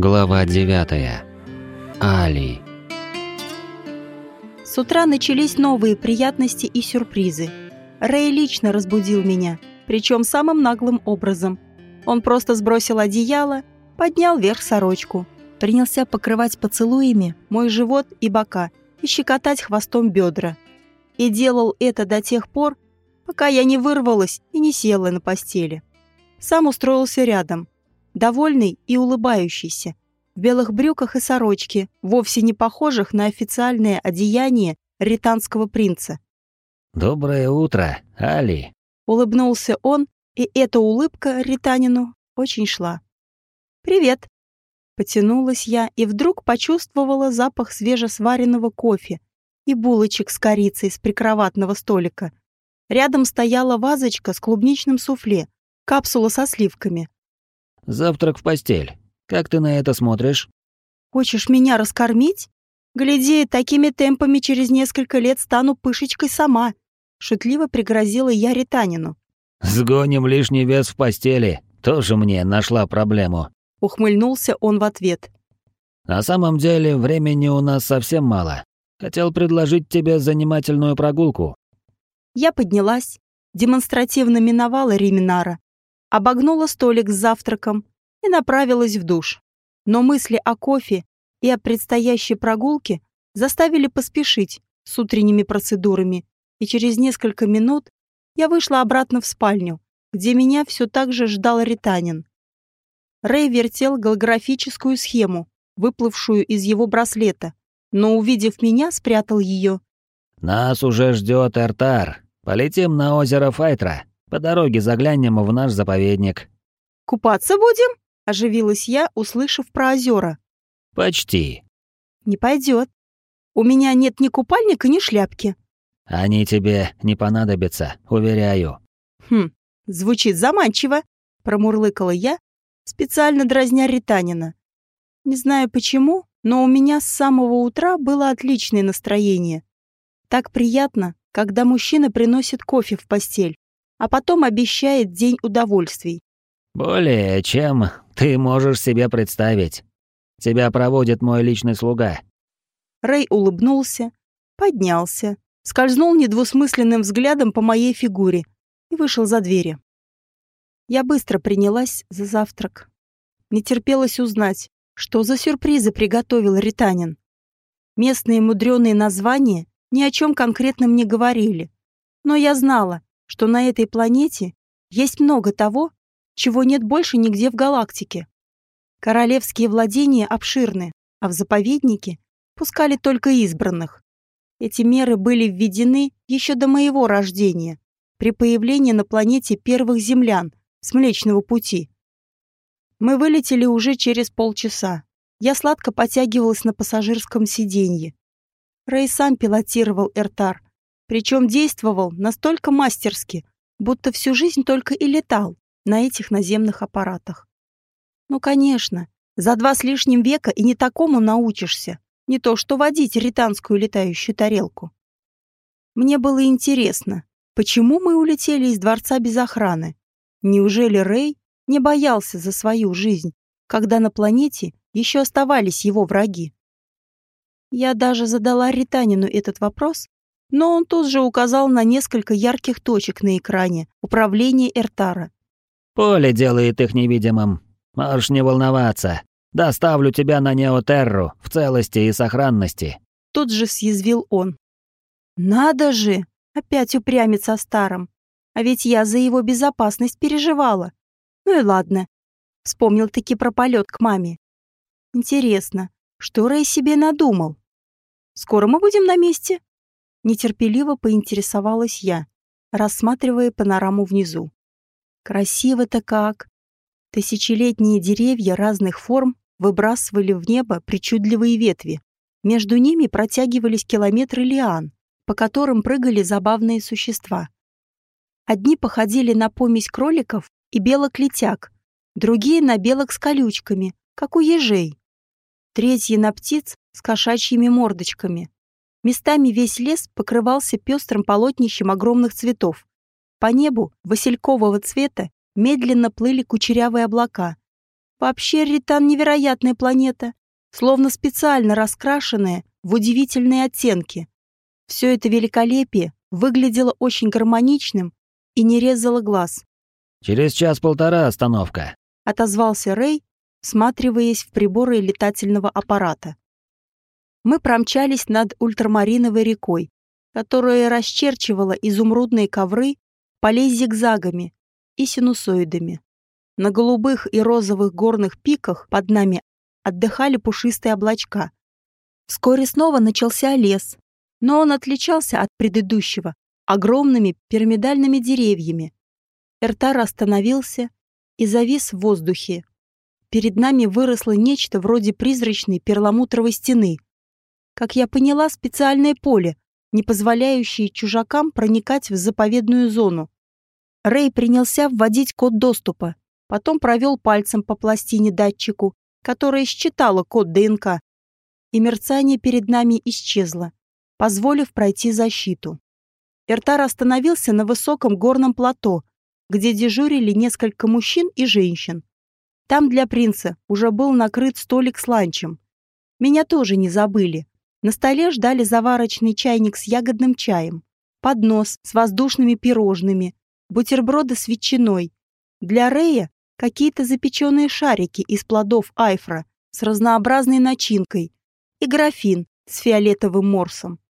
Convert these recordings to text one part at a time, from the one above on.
Глава 9. Али. С утра начались новые приятности и сюрпризы. Рэй лично разбудил меня, причем самым наглым образом. Он просто сбросил одеяло, поднял вверх сорочку, принялся покрывать поцелуями мой живот и бока и щекотать хвостом бедра. И делал это до тех пор, пока я не вырвалась и не села на постели. Сам устроился рядом, довольный и улыбающийся, в белых брюках и сорочке, вовсе не похожих на официальное одеяние ританского принца. «Доброе утро, Али!» Улыбнулся он, и эта улыбка ританину очень шла. «Привет!» Потянулась я и вдруг почувствовала запах свежесваренного кофе и булочек с корицей с прикроватного столика. Рядом стояла вазочка с клубничным суфле, капсула со сливками. «Завтрак в постель. Как ты на это смотришь?» «Хочешь меня раскормить? Гляди, такими темпами через несколько лет стану пышечкой сама», шутливо пригрозила я Ританину. «Сгоним лишний вес в постели. Тоже мне нашла проблему». Ухмыльнулся он в ответ. «На самом деле времени у нас совсем мало. Хотел предложить тебе занимательную прогулку». Я поднялась, демонстративно миновала Риминара обогнула столик с завтраком и направилась в душ. Но мысли о кофе и о предстоящей прогулке заставили поспешить с утренними процедурами, и через несколько минут я вышла обратно в спальню, где меня все так же ждал Ританин. Рэй вертел голографическую схему, выплывшую из его браслета, но, увидев меня, спрятал ее. «Нас уже ждет Эртар. Полетим на озеро Файтра. По дороге заглянем в наш заповедник». «Купаться будем?» — оживилась я, услышав про озера. «Почти». «Не пойдет. У меня нет ни купальника, ни шляпки». «Они тебе не понадобятся, уверяю». «Хм, звучит заманчиво», — промурлыкала я, специально дразня Ританина. Не знаю почему, но у меня с самого утра было отличное настроение. Так приятно, когда мужчина приносит кофе в постель а потом обещает день удовольствий. «Более чем ты можешь себе представить. Тебя проводит мой личный слуга». Рэй улыбнулся, поднялся, скользнул недвусмысленным взглядом по моей фигуре и вышел за двери. Я быстро принялась за завтрак. Не терпелось узнать, что за сюрпризы приготовил Ританин. Местные мудреные названия ни о чем конкретном не говорили, но я знала, что на этой планете есть много того, чего нет больше нигде в галактике. Королевские владения обширны, а в заповеднике пускали только избранных. Эти меры были введены еще до моего рождения, при появлении на планете первых землян с Млечного Пути. Мы вылетели уже через полчаса. Я сладко потягивалась на пассажирском сиденье. Рэй сам пилотировал Эртар, причем действовал настолько мастерски, будто всю жизнь только и летал на этих наземных аппаратах. Ну, конечно, за два с лишним века и не такому научишься, не то что водить ританскую летающую тарелку. Мне было интересно, почему мы улетели из дворца без охраны? Неужели Рэй не боялся за свою жизнь, когда на планете еще оставались его враги? Я даже задала Ританину этот вопрос, но он тут же указал на несколько ярких точек на экране управления Эртара. «Поле делает их невидимым. Можешь не волноваться. Доставлю тебя на Неотерру в целости и сохранности». Тут же съязвил он. «Надо же! Опять упрямиться старым. А ведь я за его безопасность переживала. Ну и ладно. Вспомнил-таки про полет к маме. Интересно, что Рэй себе надумал? Скоро мы будем на месте?» Нетерпеливо поинтересовалась я, рассматривая панораму внизу. Красиво-то как! Тысячелетние деревья разных форм выбрасывали в небо причудливые ветви. Между ними протягивались километры лиан, по которым прыгали забавные существа. Одни походили на помесь кроликов и белок-летяг, другие на белок с колючками, как у ежей. Третьи на птиц с кошачьими мордочками. Местами весь лес покрывался пестрым полотнищем огромных цветов. По небу василькового цвета медленно плыли кучерявые облака. Вообще Ритан невероятная планета, словно специально раскрашенная в удивительные оттенки. Все это великолепие выглядело очень гармоничным и не резало глаз. «Через час-полтора остановка», — отозвался Рэй, всматриваясь в приборы летательного аппарата. Мы промчались над ультрамариновой рекой, которая расчерчивала изумрудные ковры полей зигзагами и синусоидами. На голубых и розовых горных пиках под нами отдыхали пушистые облачка. Вскоре снова начался лес, но он отличался от предыдущего огромными пирамидальными деревьями. Эртар остановился и завис в воздухе. Перед нами выросло нечто вроде призрачной перламутровой стены. Как я поняла, специальное поле, не позволяющее чужакам проникать в заповедную зону. Рэй принялся вводить код доступа, потом провел пальцем по пластине датчику, которая считала код ДНК, и мерцание перед нами исчезло, позволив пройти защиту. Эртар остановился на высоком горном плато, где дежурили несколько мужчин и женщин. Там для принца уже был накрыт столик с ланчем. Меня тоже не забыли. На столе ждали заварочный чайник с ягодным чаем, поднос с воздушными пирожными, бутерброды с ветчиной. Для Рея какие-то запеченные шарики из плодов айфра с разнообразной начинкой и графин с фиолетовым морсом.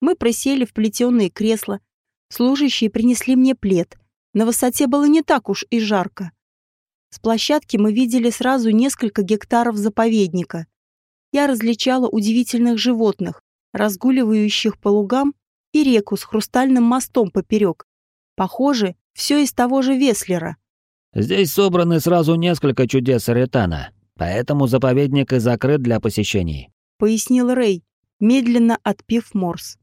Мы присели в плетеные кресла, служащие принесли мне плед. На высоте было не так уж и жарко. С площадки мы видели сразу несколько гектаров заповедника. Я различала удивительных животных, разгуливающих по лугам, и реку с хрустальным мостом поперек. Похоже, все из того же Веслера. Здесь собраны сразу несколько чудес Ретана, поэтому заповедник и закрыт для посещений», — пояснил Рэй, медленно отпив морс.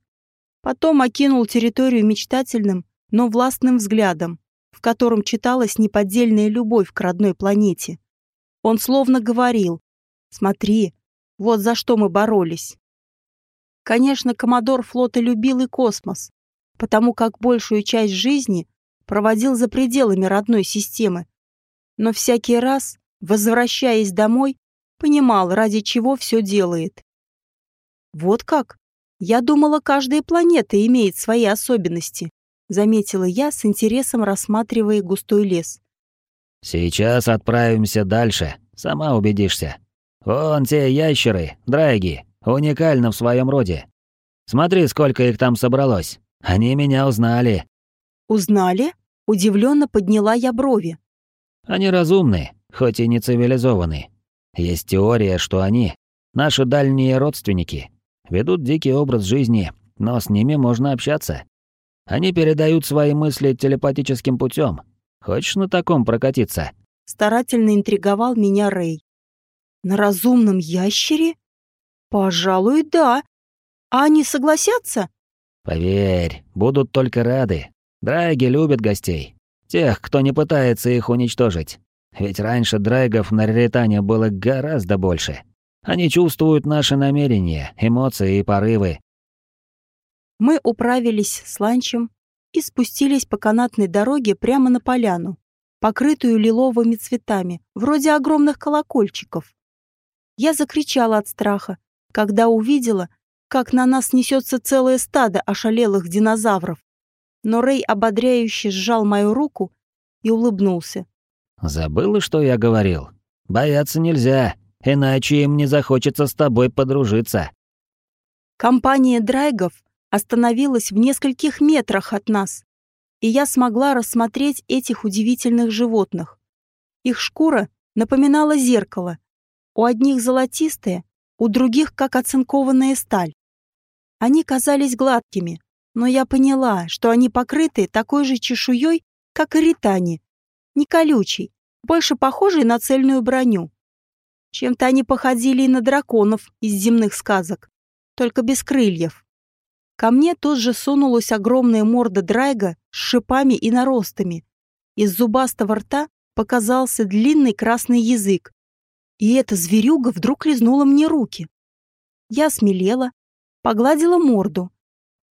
Потом окинул территорию мечтательным, но властным взглядом, в котором читалась неподдельная любовь к родной планете. Он словно говорил «Смотри, вот за что мы боролись». Конечно, коммодор флота любил и космос, потому как большую часть жизни проводил за пределами родной системы. Но всякий раз, возвращаясь домой, понимал, ради чего все делает. Вот как? Я думала, каждая планета имеет свои особенности, заметила я с интересом, рассматривая густой лес. Сейчас отправимся дальше, сама убедишься. Вон те ящеры, драйги, уникальны в своем роде. Смотри, сколько их там собралось. Они меня узнали. «Узнали?» — удивленно подняла я брови. «Они разумны, хоть и не цивилизованы. Есть теория, что они — наши дальние родственники, ведут дикий образ жизни, но с ними можно общаться. Они передают свои мысли телепатическим путем. Хочешь на таком прокатиться?» Старательно интриговал меня Рэй. «На разумном ящере? Пожалуй, да. А они согласятся?» «Поверь, будут только рады. Драйги любят гостей. Тех, кто не пытается их уничтожить. Ведь раньше драйгов на Реритане было гораздо больше. Они чувствуют наши намерения, эмоции и порывы. Мы управились с ланчем и спустились по канатной дороге прямо на поляну, покрытую лиловыми цветами, вроде огромных колокольчиков. Я закричала от страха, когда увидела, как на нас несется целое стадо ошалелых динозавров но Рэй ободряюще сжал мою руку и улыбнулся. «Забыла, что я говорил? Бояться нельзя, иначе им не захочется с тобой подружиться». Компания драйгов остановилась в нескольких метрах от нас, и я смогла рассмотреть этих удивительных животных. Их шкура напоминала зеркало. У одних золотистая, у других как оцинкованная сталь. Они казались гладкими, но я поняла, что они покрыты такой же чешуей, как и ритани, не колючей, больше похожей на цельную броню. Чем-то они походили и на драконов из земных сказок, только без крыльев. Ко мне тут же сунулась огромная морда драйга с шипами и наростами. Из зубастого рта показался длинный красный язык. И эта зверюга вдруг лизнула мне руки. Я смелела, погладила морду,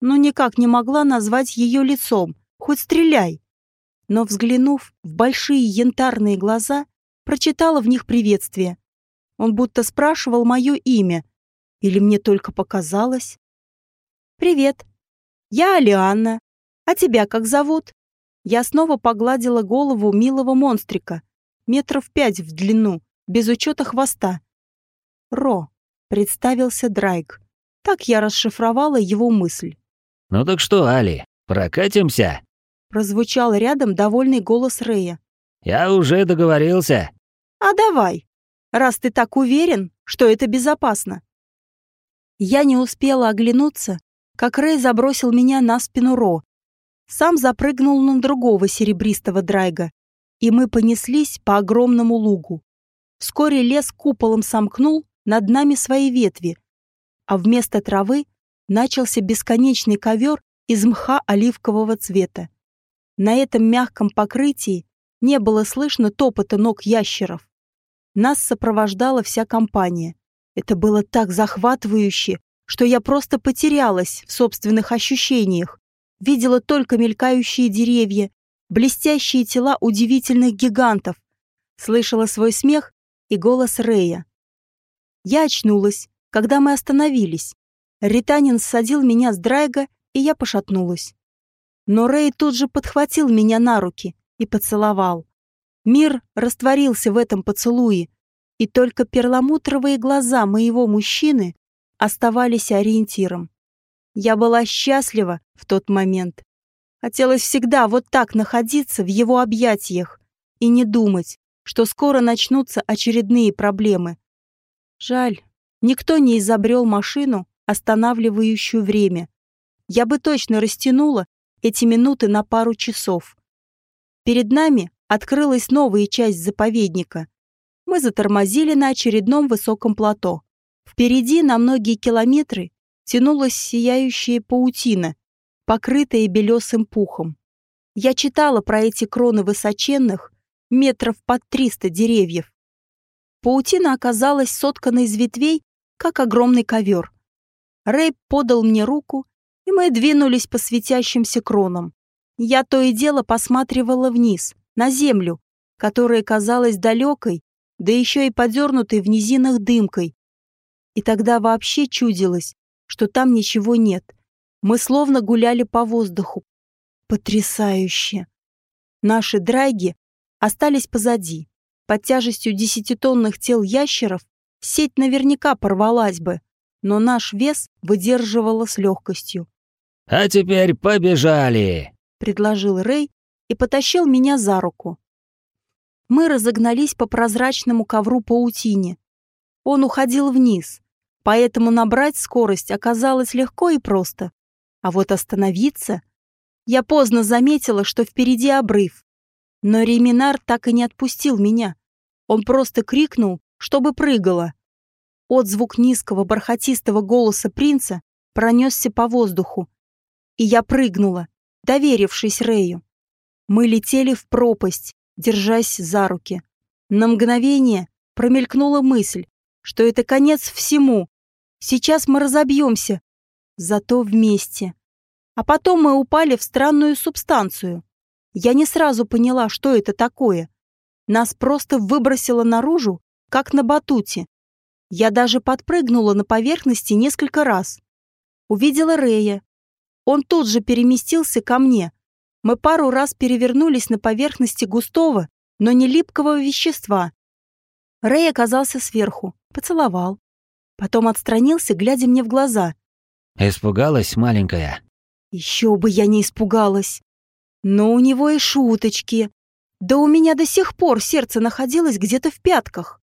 но никак не могла назвать ее лицом, хоть стреляй. Но взглянув в большие янтарные глаза, прочитала в них приветствие. Он будто спрашивал мое имя. Или мне только показалось? «Привет. Я Алианна. А тебя как зовут?» Я снова погладила голову милого монстрика, метров пять в длину, без учета хвоста. «Ро», — представился Драйк. Так я расшифровала его мысль. «Ну так что, Али, прокатимся?» Прозвучал рядом довольный голос Рэя. «Я уже договорился». «А давай, раз ты так уверен, что это безопасно». Я не успела оглянуться, как Рэй забросил меня на спину Ро. Сам запрыгнул на другого серебристого драйга, и мы понеслись по огромному лугу. Вскоре лес куполом сомкнул над нами свои ветви, а вместо травы начался бесконечный ковер из мха оливкового цвета. На этом мягком покрытии не было слышно топота ног ящеров. Нас сопровождала вся компания. Это было так захватывающе, что я просто потерялась в собственных ощущениях. Видела только мелькающие деревья, блестящие тела удивительных гигантов. Слышала свой смех и голос Рея. Я очнулась, когда мы остановились. Ританин ссадил меня с драйга, и я пошатнулась. Но Рэй тут же подхватил меня на руки и поцеловал. Мир растворился в этом поцелуе, и только перламутровые глаза моего мужчины оставались ориентиром. Я была счастлива в тот момент. Хотелось всегда вот так находиться в его объятиях и не думать, что скоро начнутся очередные проблемы. Жаль, никто не изобрел машину, останавливающую время. Я бы точно растянула эти минуты на пару часов. Перед нами открылась новая часть заповедника. Мы затормозили на очередном высоком плато. Впереди на многие километры тянулась сияющая паутина, покрытая белесым пухом. Я читала про эти кроны высоченных, метров под триста деревьев. Паутина оказалась соткана из ветвей, как огромный ковер. Рэй подал мне руку, и мы двинулись по светящимся кронам. Я то и дело посматривала вниз, на землю, которая казалась далекой, да еще и подернутой в низинах дымкой, и тогда вообще чудилось, что там ничего нет. Мы словно гуляли по воздуху. Потрясающе. Наши драйги остались позади. Под тяжестью десятитонных тел ящеров сеть наверняка порвалась бы, но наш вес выдерживала с легкостью. «А теперь побежали!» — предложил Рэй и потащил меня за руку. Мы разогнались по прозрачному ковру паутине. Он уходил вниз, поэтому набрать скорость оказалось легко и просто. А вот остановиться... Я поздно заметила, что впереди обрыв. Но Реминар так и не отпустил меня. Он просто крикнул, чтобы прыгала. Отзвук низкого бархатистого голоса принца пронесся по воздуху. И я прыгнула, доверившись Рэю. Мы летели в пропасть, держась за руки. На мгновение промелькнула мысль, что это конец всему, Сейчас мы разобьемся, зато вместе. А потом мы упали в странную субстанцию. Я не сразу поняла, что это такое. Нас просто выбросило наружу, как на батуте. Я даже подпрыгнула на поверхности несколько раз. Увидела Рея. Он тут же переместился ко мне. Мы пару раз перевернулись на поверхности густого, но не липкого вещества. Рэй оказался сверху, поцеловал. Потом отстранился, глядя мне в глаза. «Испугалась, маленькая?» «Еще бы я не испугалась. Но у него и шуточки. Да у меня до сих пор сердце находилось где-то в пятках.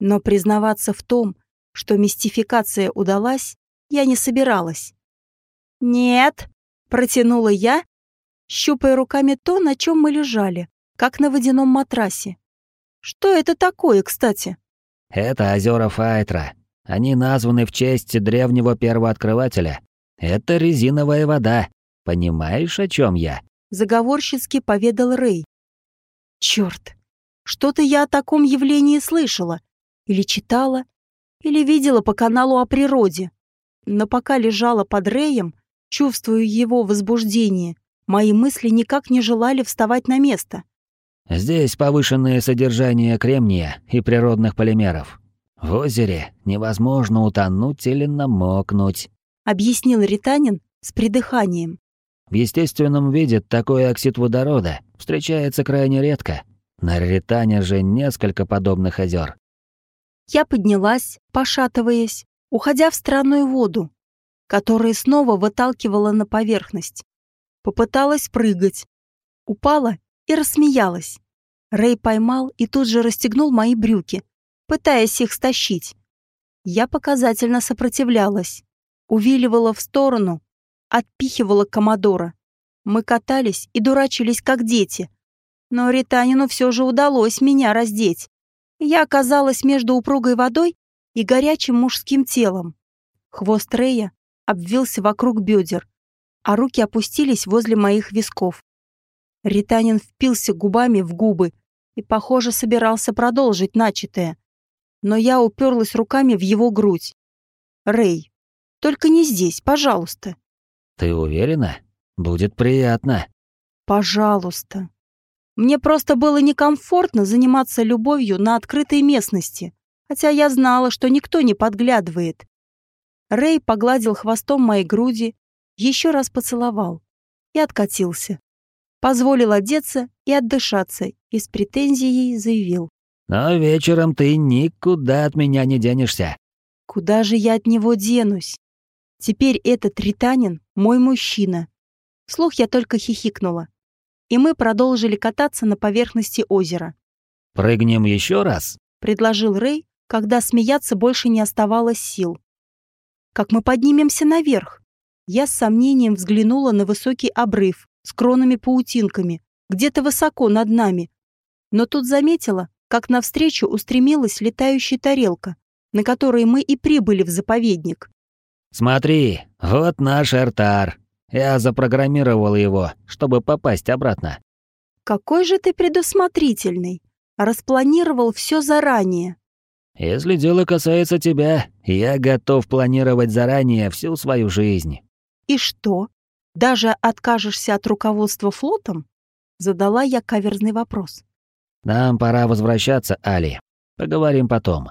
Но признаваться в том, что мистификация удалась, я не собиралась. «Нет», — протянула я, щупая руками то, на чем мы лежали, как на водяном матрасе. «Что это такое, кстати?» «Это озера Файтра», они названы в честь древнего первооткрывателя. Это резиновая вода. Понимаешь, о чем я?» Заговорщицки поведал Рэй. «Черт! Что-то я о таком явлении слышала. Или читала, или видела по каналу о природе. Но пока лежала под Рэем, чувствуя его возбуждение, мои мысли никак не желали вставать на место. Здесь повышенное содержание кремния и природных полимеров. В озере невозможно утонуть или намокнуть», — объяснил Ританин с придыханием. В естественном виде такой оксид водорода встречается крайне редко. На Ритане же несколько подобных озер. Я поднялась, пошатываясь, уходя в странную воду, которая снова выталкивала на поверхность. Попыталась прыгать. Упала и рассмеялась. Рэй поймал и тут же расстегнул мои брюки, пытаясь их стащить. Я показательно сопротивлялась, увиливала в сторону, отпихивала Комодора. Мы катались и дурачились, как дети. Но Ританину все же удалось меня раздеть. Я оказалась между упругой водой и горячим мужским телом. Хвост Рея обвился вокруг бедер, а руки опустились возле моих висков. Ританин впился губами в губы и, похоже, собирался продолжить начатое. Но я уперлась руками в его грудь. «Рэй, только не здесь, пожалуйста». Ты уверена? Будет приятно. Пожалуйста. Мне просто было некомфортно заниматься любовью на открытой местности, хотя я знала, что никто не подглядывает. Рэй погладил хвостом моей груди, еще раз поцеловал и откатился. Позволил одеться и отдышаться и с претензией заявил. «Но вечером ты никуда от меня не денешься». «Куда же я от него денусь? Теперь этот ританин мой мужчина. Слух я только хихикнула. И мы продолжили кататься на поверхности озера. «Прыгнем еще раз?» — предложил Рэй, когда смеяться больше не оставалось сил. «Как мы поднимемся наверх?» Я с сомнением взглянула на высокий обрыв с кронами-паутинками, где-то высоко над нами. Но тут заметила, как навстречу устремилась летающая тарелка, на которой мы и прибыли в заповедник. «Смотри, вот наш Эртар. Я запрограммировал его, чтобы попасть обратно». «Какой же ты предусмотрительный. Распланировал все заранее». «Если дело касается тебя, я готов планировать заранее всю свою жизнь». «И что? Даже откажешься от руководства флотом?» Задала я каверзный вопрос. «Нам пора возвращаться, Али. Поговорим потом».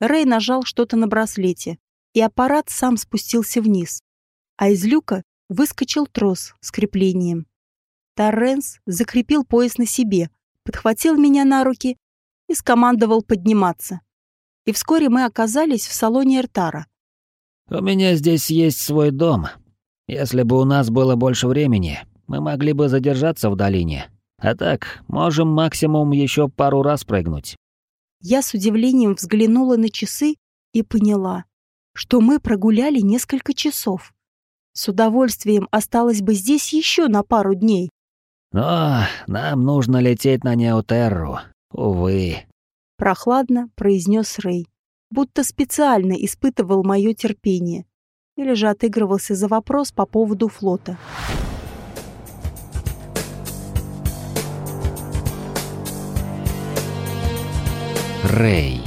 Рэй нажал что-то на браслете, и аппарат сам спустился вниз, а из люка выскочил трос с креплением. Торренс закрепил пояс на себе, подхватил меня на руки и скомандовал подниматься. И вскоре мы оказались в салоне Эртара. «У меня здесь есть свой дом. Если бы у нас было больше времени, мы могли бы задержаться в долине. А так, можем максимум еще пару раз прыгнуть». Я с удивлением взглянула на часы и поняла, что мы прогуляли несколько часов. С удовольствием осталось бы здесь еще на пару дней. Но нам нужно лететь на Неотерру, увы. Прохладно произнес Рэй, будто специально испытывал мое терпение или же отыгрывался за вопрос по поводу флота. Рэй.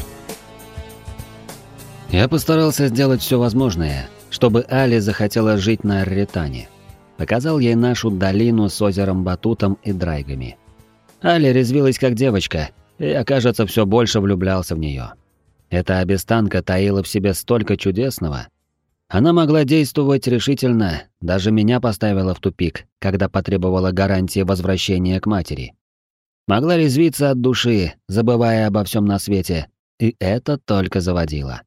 Я постарался сделать все возможное, чтобы Али захотела жить на Арретане. Показал ей нашу долину с озером Батутом и Драйгами. Али резвилась как девочка, и я, кажется, все больше влюблялся в нее. Эта обестанка таила в себе столько чудесного. Она могла действовать решительно, даже меня поставила в тупик, когда потребовала гарантии возвращения к матери. Могла резвиться от души, забывая обо всем на свете, и это только заводило.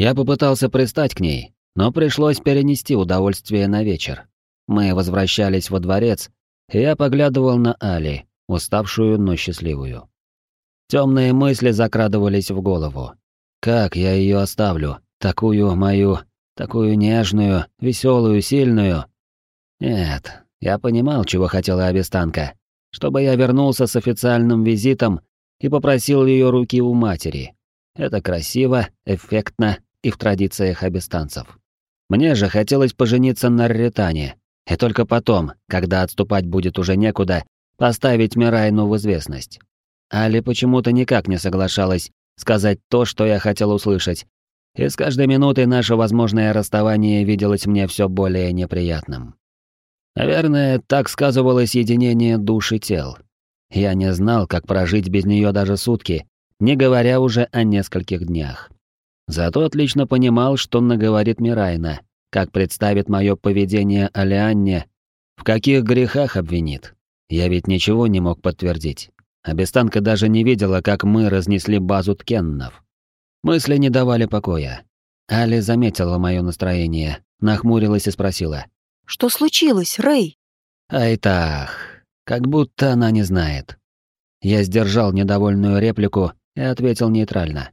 Я попытался пристать к ней, но пришлось перенести удовольствие на вечер. Мы возвращались во дворец, и я поглядывал на Али, уставшую, но счастливую. Темные мысли закрадывались в голову. Как я ее оставлю, такую мою, такую нежную, веселую, сильную? Нет, я понимал, чего хотела Абистанка. Чтобы я вернулся с официальным визитом и попросил ее руки у матери. Это красиво, эффектно и в традициях абистанцев. Мне же хотелось пожениться на Ритане, и только потом, когда отступать будет уже некуда, поставить Мирайну в известность. Али почему-то никак не соглашалась сказать то, что я хотел услышать, и с каждой минутой наше возможное расставание виделось мне все более неприятным. Наверное, так сказывалось единение душ и тел. Я не знал, как прожить без нее даже сутки, не говоря уже о нескольких днях. Зато отлично понимал, что наговорит Мирайна, как представит мое поведение Алианне, в каких грехах обвинит. Я ведь ничего не мог подтвердить. А Бестанка даже не видела, как мы разнесли базу ткеннов. Мысли не давали покоя. Али заметила мое настроение, нахмурилась и спросила. «Что случилось, Рэй?» «Айтах, как будто она не знает». Я сдержал недовольную реплику и ответил нейтрально.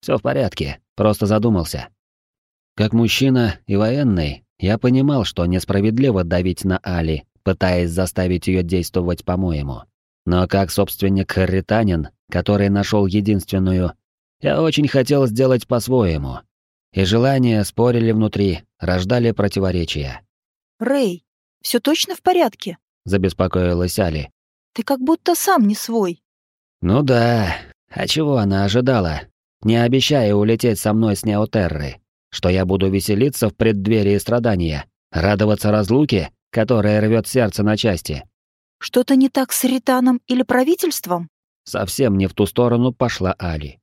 Все в порядке, просто задумался. Как мужчина и военный, я понимал, что несправедливо давить на Али, пытаясь заставить ее действовать по-моему. Но как собственник Харританин, который нашел единственную, я очень хотел сделать по-своему. И желания спорили внутри, рождали противоречия. «Рэй, все точно в порядке?» — забеспокоилась Али. «Ты как будто сам не свой». «Ну да, а чего она ожидала? Не обещая улететь со мной с Неотерры, что я буду веселиться в преддверии страдания, радоваться разлуке, которая рвет сердце на части. Что-то не так с Ританом или правительством? Совсем не в ту сторону пошла Али.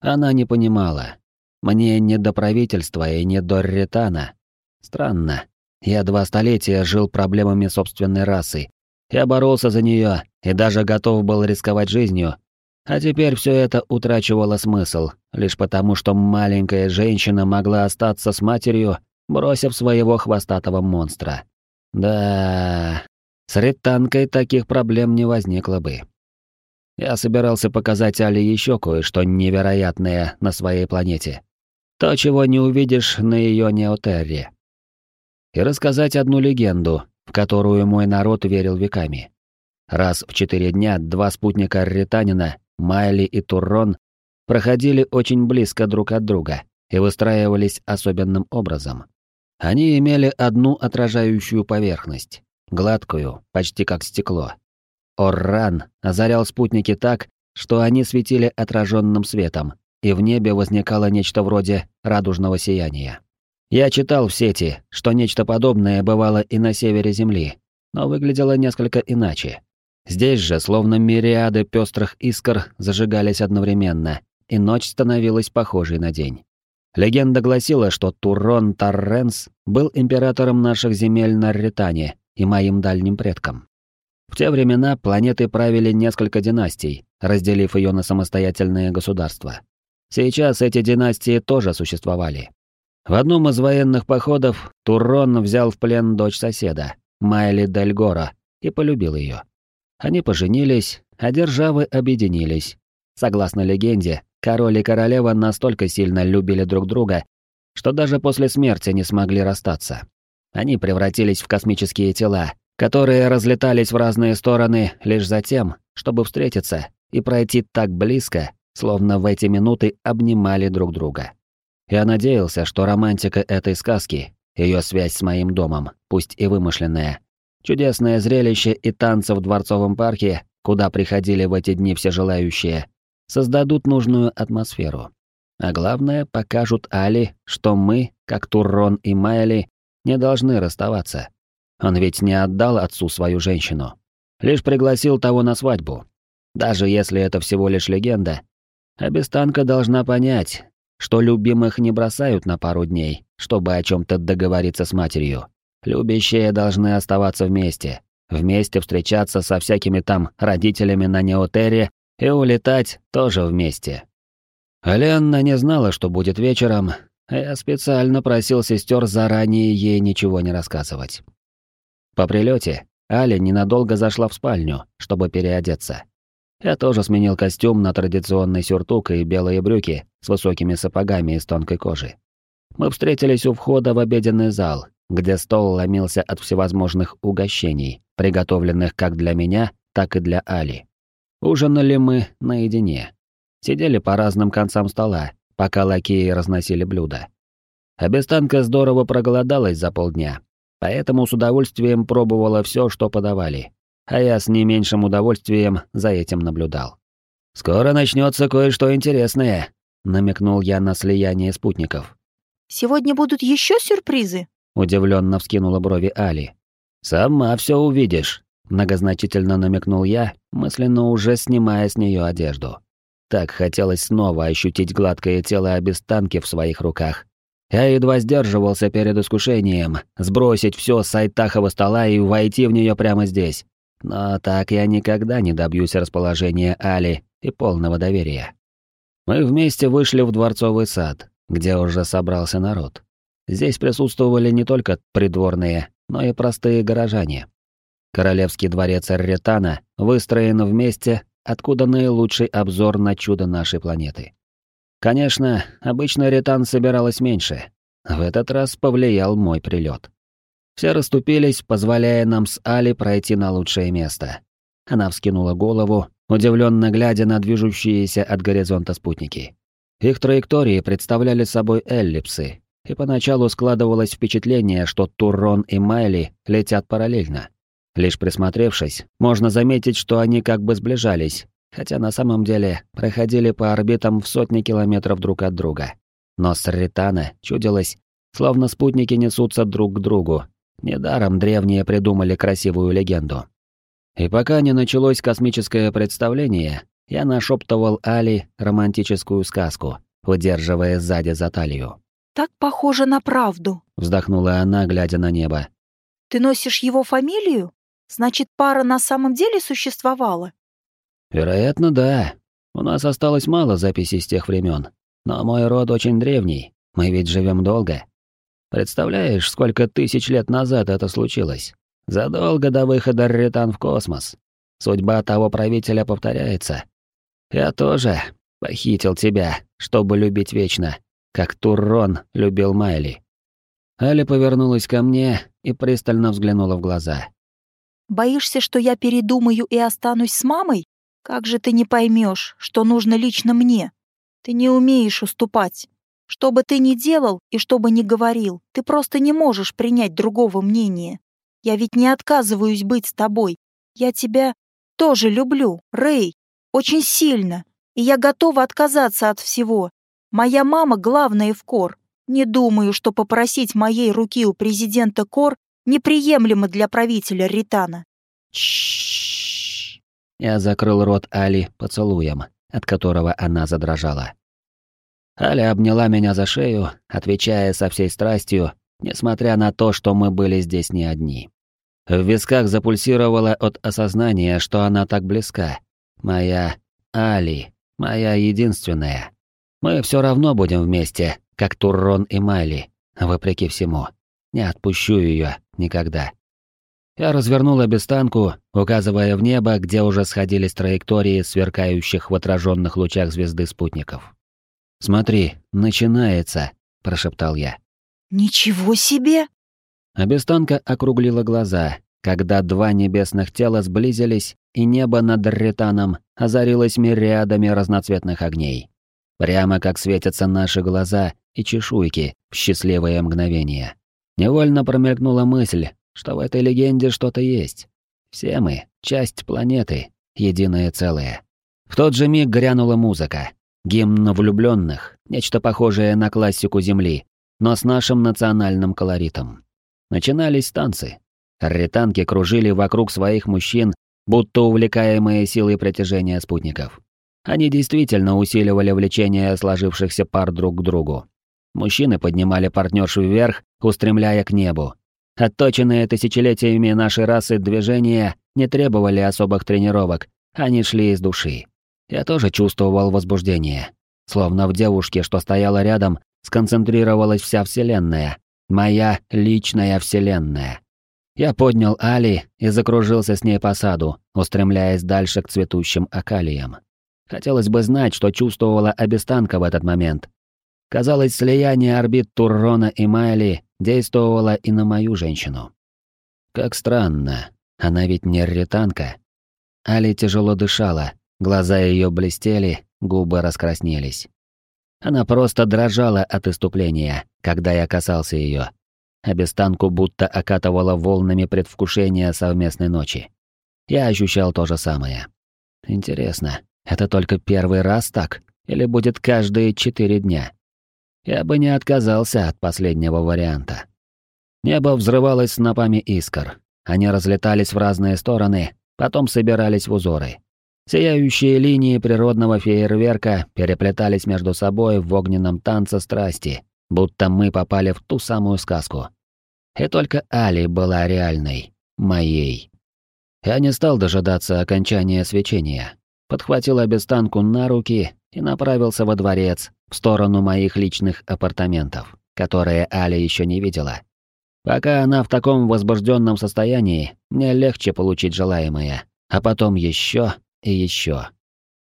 Она не понимала. Мне не до правительства и не до Ритана. Странно. Я два столетия жил проблемами собственной расы. Я боролся за нее и даже готов был рисковать жизнью. А теперь все это утрачивало смысл, лишь потому, что маленькая женщина могла остаться с матерью, бросив своего хвостатого монстра. Да, с ретанкой таких проблем не возникло бы. Я собирался показать Али еще кое-что невероятное на своей планете. То, чего не увидишь на ее неотерре. И рассказать одну легенду, в которую мой народ верил веками. Раз в четыре дня два спутника Ританина, Майли и Туррон, проходили очень близко друг от друга и выстраивались особенным образом. Они имели одну отражающую поверхность, гладкую, почти как стекло. Орран озарял спутники так, что они светили отраженным светом, и в небе возникало нечто вроде радужного сияния. Я читал в сети, что нечто подобное бывало и на севере Земли, но выглядело несколько иначе. Здесь же, словно мириады пестрых искр, зажигались одновременно, и ночь становилась похожей на день. Легенда гласила, что Туррон Тарренс был императором наших земель на Ритане и моим дальним предком. В те времена планеты правили несколько династий, разделив ее на самостоятельные государства. Сейчас эти династии тоже существовали. В одном из военных походов Туррон взял в плен дочь соседа, Майли Дель Гора, и полюбил ее. Они поженились, а державы объединились. Согласно легенде, король и королева настолько сильно любили друг друга, что даже после смерти не смогли расстаться. Они превратились в космические тела, которые разлетались в разные стороны лишь за тем, чтобы встретиться и пройти так близко, словно в эти минуты обнимали друг друга. Я надеялся, что романтика этой сказки, ее связь с моим домом, пусть и вымышленная, чудесное зрелище и танцы в дворцовом парке, куда приходили в эти дни все желающие, создадут нужную атмосферу. А главное, покажут Али, что мы, как Туррон и Майли, не должны расставаться. Он ведь не отдал отцу свою женщину. Лишь пригласил того на свадьбу. Даже если это всего лишь легенда, Обестанка должна понять, что любимых не бросают на пару дней, чтобы о чем то договориться с матерью. Любящие должны оставаться вместе, вместе встречаться со всякими там родителями на Неотере и улетать тоже вместе. Аленна не знала, что будет вечером, я специально просил сестер заранее ей ничего не рассказывать. По прилете Аля ненадолго зашла в спальню, чтобы переодеться. Я тоже сменил костюм на традиционный сюртук и белые брюки с высокими сапогами из тонкой кожи. Мы встретились у входа в обеденный зал, где стол ломился от всевозможных угощений, приготовленных как для меня, так и для Али. Ужинали мы наедине. Сидели по разным концам стола, пока лакеи разносили блюда. Обестанка здорово проголодалась за полдня, поэтому с удовольствием пробовала все, что подавали. А я с не меньшим удовольствием за этим наблюдал. «Скоро начнется кое-что интересное», — намекнул я на слияние спутников. «Сегодня будут еще сюрпризы?» — удивленно вскинула брови Али. «Сама все увидишь», Многозначительно намекнул я, мысленно уже снимая с нее одежду. Так хотелось снова ощутить гладкое тело обестанки в своих руках. Я едва сдерживался перед искушением сбросить все с Айтахова стола и войти в нее прямо здесь. Но так я никогда не добьюсь расположения Али и полного доверия. Мы вместе вышли в дворцовый сад, где уже собрался народ. Здесь присутствовали не только придворные, но и простые горожане. Королевский дворец Арретана выстроен в месте, откуда наилучший обзор на чудо нашей планеты. Конечно, обычно Ретан собиралось меньше. В этот раз повлиял мой прилет. Все расступились, позволяя нам с Али пройти на лучшее место. Она вскинула голову, удивленно глядя на движущиеся от горизонта спутники. Их траектории представляли собой эллипсы, и поначалу складывалось впечатление, что Туррон и Майли летят параллельно. Лишь присмотревшись, можно заметить, что они как бы сближались, хотя на самом деле проходили по орбитам в сотни километров друг от друга. Но с чудилось, словно спутники несутся друг к другу. Недаром древние придумали красивую легенду. И пока не началось космическое представление, я нашептывал Али романтическую сказку, удерживая сзади за талию. «Так похоже на правду», — вздохнула она, глядя на небо. «Ты носишь его фамилию?» Значит, пара на самом деле существовала? Вероятно, да. У нас осталось мало записей с тех времен. Но мой род очень древний. Мы ведь живем долго. Представляешь, сколько тысяч лет назад это случилось? Задолго до выхода Ретан в космос. Судьба того правителя повторяется. Я тоже похитил тебя, чтобы любить вечно, как Туррон любил Майли. Али повернулась ко мне и пристально взглянула в глаза. Боишься, что я передумаю и останусь с мамой? Как же ты не поймешь, что нужно лично мне? Ты не умеешь уступать. Что бы ты ни делал и что бы ни говорил, ты просто не можешь принять другого мнения. Я ведь не отказываюсь быть с тобой. Я тебя тоже люблю, Рэй, очень сильно. И я готова отказаться от всего. Моя мама главная в Кор. Не думаю, что попросить моей руки у президента Кор неприемлемо для правителя Ритана. Чш. Я закрыл рот Али поцелуем, от которого она задрожала. Аля обняла меня за шею, отвечая со всей страстью, несмотря на то, что мы были здесь не одни. В висках запульсировало от осознания, что она так близка. Моя Али, моя единственная. Мы все равно будем вместе, как Туррон и Майли, вопреки всему. Не отпущу ее никогда. Я развернул обестанку, указывая в небо, где уже сходились траектории сверкающих в отраженных лучах звезды спутников. «Смотри, начинается», — прошептал я. «Ничего себе!» Обестанка округлила глаза, когда два небесных тела сблизились, и небо над Ретаном озарилось мириадами разноцветных огней. Прямо как светятся наши глаза и чешуйки в счастливое мгновение. Невольно промелькнула мысль, что в этой легенде что-то есть. Все мы — часть планеты, единое целое. В тот же миг грянула музыка. Гимн влюбленных, нечто похожее на классику Земли, но с нашим национальным колоритом. Начинались танцы. Ретанки кружили вокруг своих мужчин, будто увлекаемые силой притяжения спутников. Они действительно усиливали влечение сложившихся пар друг к другу. Мужчины поднимали партнершу вверх, устремляя к небу. Отточенные тысячелетиями нашей расы движения не требовали особых тренировок, они шли из души. Я тоже чувствовал возбуждение. Словно в девушке, что стояла рядом, сконцентрировалась вся Вселенная. Моя личная Вселенная. Я поднял Али и закружился с ней по саду, устремляясь дальше к цветущим акалиям. Хотелось бы знать, что чувствовала Абистанка в этот момент, Казалось, слияние орбит Туррона и Майли действовало и на мою женщину. Как странно, она ведь не ретанка. Али тяжело дышала, глаза ее блестели, губы раскраснелись. Она просто дрожала от иступления, когда я касался ее. Обестанку будто окатывала волнами предвкушения совместной ночи. Я ощущал то же самое. Интересно, это только первый раз так? Или будет каждые четыре дня? я бы не отказался от последнего варианта. Небо взрывалось снопами искр. Они разлетались в разные стороны, потом собирались в узоры. Сияющие линии природного фейерверка переплетались между собой в огненном танце страсти, будто мы попали в ту самую сказку. И только Али была реальной, моей. Я не стал дожидаться окончания свечения. Подхватил обестанку на руки и направился во дворец, в сторону моих личных апартаментов, которые Али еще не видела. Пока она в таком возбужденном состоянии, мне легче получить желаемое, а потом еще и еще.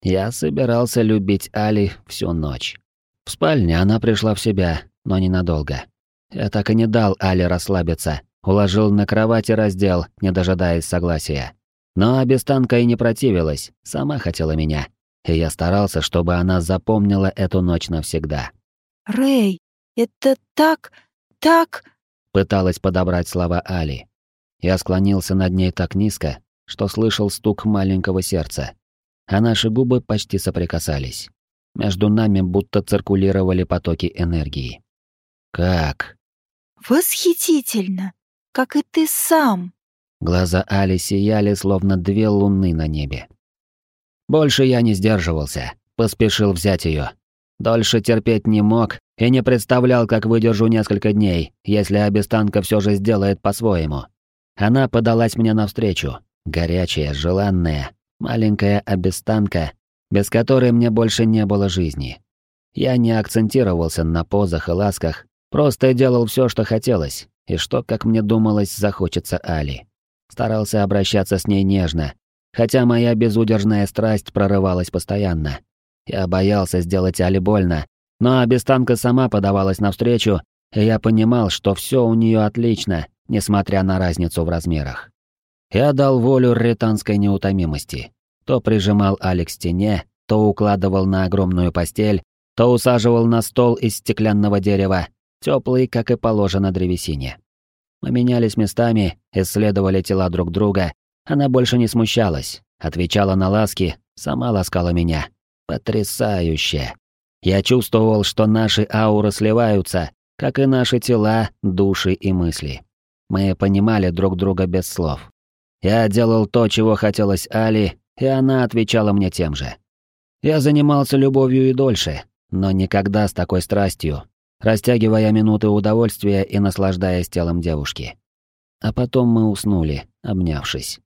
Я собирался любить Али всю ночь. В спальне она пришла в себя, но ненадолго. Я так и не дал Али расслабиться, уложил на кровать и раздел, не дожидаясь согласия. Но обестанка и не противилась, сама хотела меня. И я старался, чтобы она запомнила эту ночь навсегда. «Рэй, это так... так...» Пыталась подобрать слова Али. Я склонился над ней так низко, что слышал стук маленького сердца. А наши губы почти соприкасались. Между нами будто циркулировали потоки энергии. «Как?» «Восхитительно! Как и ты сам!» Глаза Али сияли, словно две луны на небе. Больше я не сдерживался, поспешил взять ее. Дольше терпеть не мог и не представлял, как выдержу несколько дней, если обестанка все же сделает по-своему. Она подалась мне навстречу, горячая, желанная, маленькая обестанка, без которой мне больше не было жизни. Я не акцентировался на позах и ласках, просто делал все, что хотелось, и что, как мне думалось, захочется Али. Старался обращаться с ней нежно, хотя моя безудержная страсть прорывалась постоянно. Я боялся сделать Али больно, но обестанка сама подавалась навстречу, и я понимал, что все у нее отлично, несмотря на разницу в размерах. Я дал волю ретанской неутомимости. То прижимал Али к стене, то укладывал на огромную постель, то усаживал на стол из стеклянного дерева, теплый, как и положено древесине. Мы менялись местами, исследовали тела друг друга. Она больше не смущалась, отвечала на ласки, сама ласкала меня. Потрясающе. Я чувствовал, что наши ауры сливаются, как и наши тела, души и мысли. Мы понимали друг друга без слов. Я делал то, чего хотелось Али, и она отвечала мне тем же. Я занимался любовью и дольше, но никогда с такой страстью, растягивая минуты удовольствия и наслаждаясь телом девушки. А потом мы уснули, обнявшись.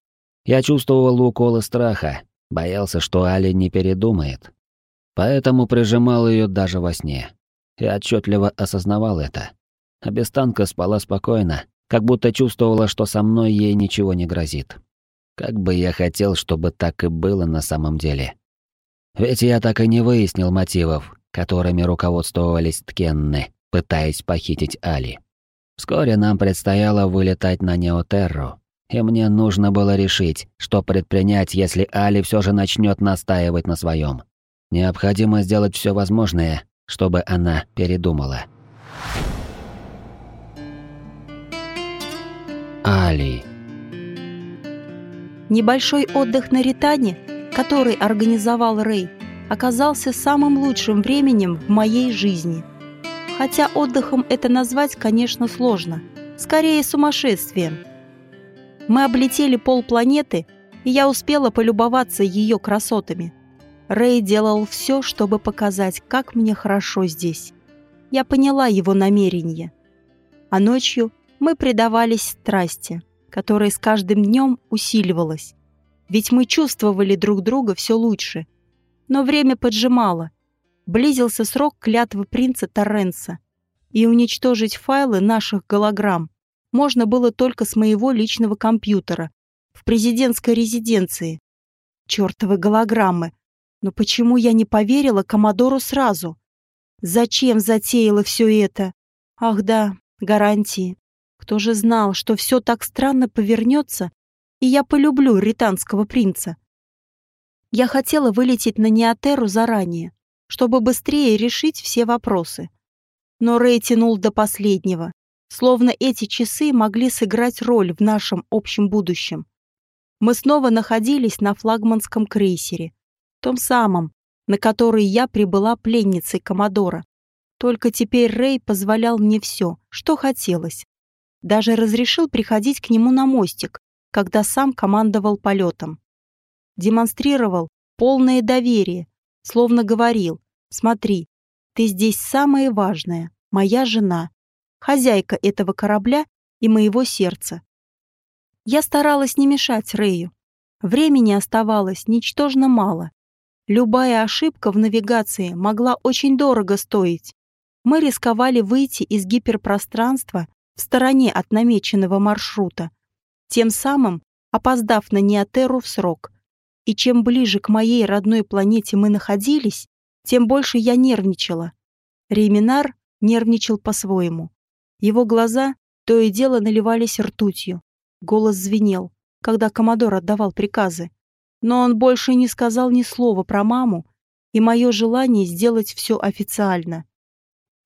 Я чувствовал уколы страха, боялся, что Али не передумает. Поэтому прижимал ее даже во сне. И отчетливо осознавал это. А Бестанка спала спокойно, как будто чувствовала, что со мной ей ничего не грозит. Как бы я хотел, чтобы так и было на самом деле. Ведь я так и не выяснил мотивов, которыми руководствовались Ткенны, пытаясь похитить Али. Вскоре нам предстояло вылетать на Неотерру, и мне нужно было решить, что предпринять, если Али все же начнет настаивать на своем. Необходимо сделать все возможное, чтобы она передумала. Али. Небольшой отдых на Ритане, который организовал Рэй, оказался самым лучшим временем в моей жизни. Хотя отдыхом это назвать, конечно, сложно. Скорее, сумасшествием. Мы облетели полпланеты, и я успела полюбоваться ее красотами. Рэй делал все, чтобы показать, как мне хорошо здесь. Я поняла его намерение. А ночью мы предавались страсти, которая с каждым днем усиливалась. Ведь мы чувствовали друг друга все лучше. Но время поджимало. Близился срок клятвы принца Торренса. И уничтожить файлы наших голограмм можно было только с моего личного компьютера в президентской резиденции. Чёртовы голограммы. Но почему я не поверила Комодору сразу? Зачем затеяла все это? Ах да, гарантии. Кто же знал, что все так странно повернется, и я полюблю ританского принца? Я хотела вылететь на Неотеру заранее, чтобы быстрее решить все вопросы. Но Рэй тянул до последнего, словно эти часы могли сыграть роль в нашем общем будущем. Мы снова находились на флагманском крейсере, том самом, на который я прибыла пленницей Комодора. Только теперь Рэй позволял мне все, что хотелось. Даже разрешил приходить к нему на мостик, когда сам командовал полетом. Демонстрировал полное доверие, словно говорил, смотри, ты здесь самое важное, моя жена, хозяйка этого корабля и моего сердца. Я старалась не мешать Рэю. Времени оставалось ничтожно мало. Любая ошибка в навигации могла очень дорого стоить. Мы рисковали выйти из гиперпространства в стороне от намеченного маршрута, тем самым опоздав на Неотеру в срок. И чем ближе к моей родной планете мы находились, тем больше я нервничала. Реминар нервничал по-своему. Его глаза то и дело наливались ртутью. Голос звенел, когда коммодор отдавал приказы но он больше не сказал ни слова про маму и мое желание сделать все официально.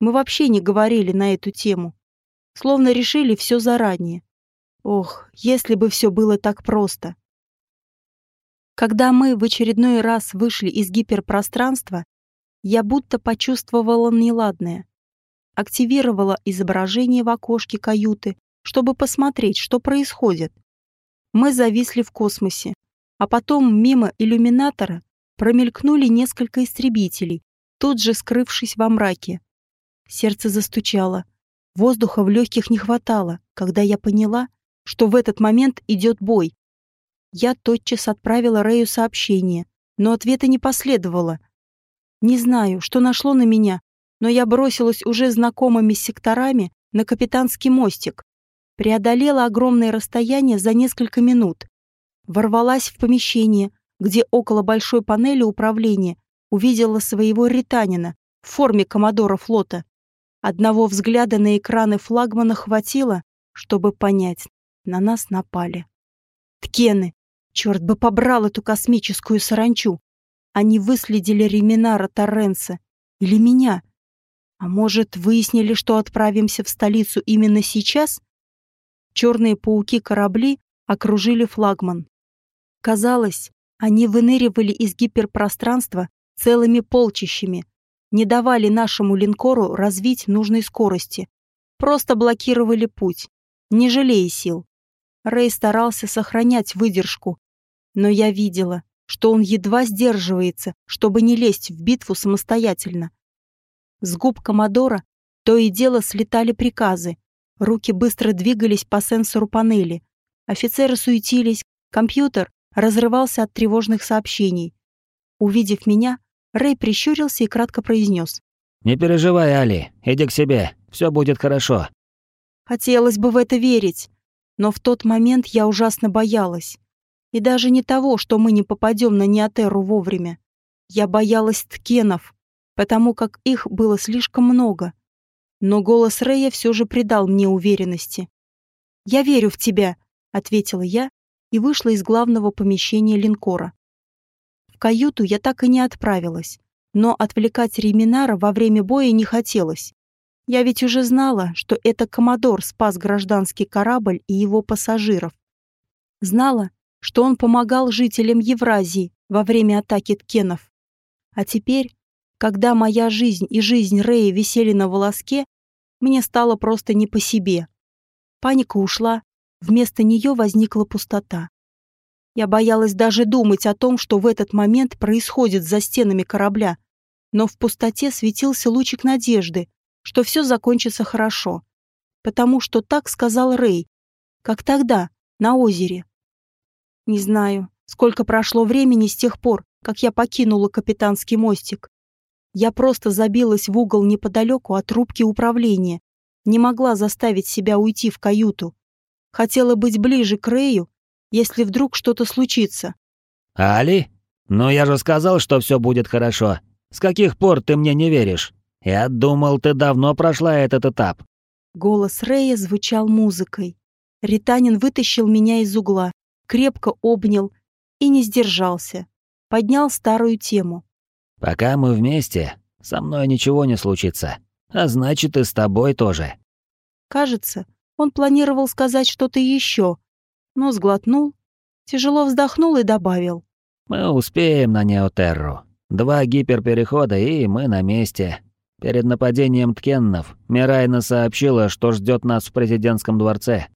Мы вообще не говорили на эту тему, словно решили все заранее. Ох, если бы все было так просто. Когда мы в очередной раз вышли из гиперпространства, я будто почувствовала неладное. Активировала изображение в окошке каюты, чтобы посмотреть, что происходит. Мы зависли в космосе, а потом мимо иллюминатора промелькнули несколько истребителей, тут же скрывшись во мраке. Сердце застучало. Воздуха в легких не хватало, когда я поняла, что в этот момент идет бой. Я тотчас отправила Рэю сообщение, но ответа не последовало. Не знаю, что нашло на меня, но я бросилась уже знакомыми секторами на капитанский мостик. Преодолела огромное расстояние за несколько минут ворвалась в помещение, где около большой панели управления увидела своего ританина в форме коммодора флота. Одного взгляда на экраны флагмана хватило, чтобы понять, на нас напали. Ткены! Черт бы побрал эту космическую саранчу! Они выследили Реминара Торренса. Или меня. А может, выяснили, что отправимся в столицу именно сейчас? Черные пауки-корабли окружили флагман. Казалось, они выныривали из гиперпространства целыми полчищами, не давали нашему линкору развить нужной скорости, просто блокировали путь, не жалея сил. Рэй старался сохранять выдержку, но я видела, что он едва сдерживается, чтобы не лезть в битву самостоятельно. С губ Комодора то и дело слетали приказы, руки быстро двигались по сенсору панели, офицеры суетились, компьютер разрывался от тревожных сообщений. Увидев меня, Рэй прищурился и кратко произнес. «Не переживай, Али, иди к себе, все будет хорошо». Хотелось бы в это верить, но в тот момент я ужасно боялась. И даже не того, что мы не попадем на Неотеру вовремя. Я боялась ткенов, потому как их было слишком много. Но голос Рэя все же придал мне уверенности. «Я верю в тебя», — ответила я и вышла из главного помещения линкора. В каюту я так и не отправилась, но отвлекать Реминара во время боя не хотелось. Я ведь уже знала, что это Комодор спас гражданский корабль и его пассажиров. Знала, что он помогал жителям Евразии во время атаки ткенов. А теперь, когда моя жизнь и жизнь Рэя висели на волоске, мне стало просто не по себе. Паника ушла, Вместо нее возникла пустота. Я боялась даже думать о том, что в этот момент происходит за стенами корабля, но в пустоте светился лучик надежды, что все закончится хорошо. Потому что так сказал Рэй, как тогда, на озере. Не знаю, сколько прошло времени с тех пор, как я покинула капитанский мостик. Я просто забилась в угол неподалеку от рубки управления, не могла заставить себя уйти в каюту. Хотела быть ближе к Рэю, если вдруг что-то случится. «Али? Ну я же сказал, что все будет хорошо. С каких пор ты мне не веришь? Я думал, ты давно прошла этот этап». Голос Рэя звучал музыкой. Ританин вытащил меня из угла, крепко обнял и не сдержался. Поднял старую тему. «Пока мы вместе, со мной ничего не случится. А значит, и с тобой тоже». Кажется, он планировал сказать что-то еще, но сглотнул, тяжело вздохнул и добавил. «Мы успеем на Неотерру. Два гиперперехода, и мы на месте. Перед нападением Ткеннов Мирайна сообщила, что ждет нас в президентском дворце».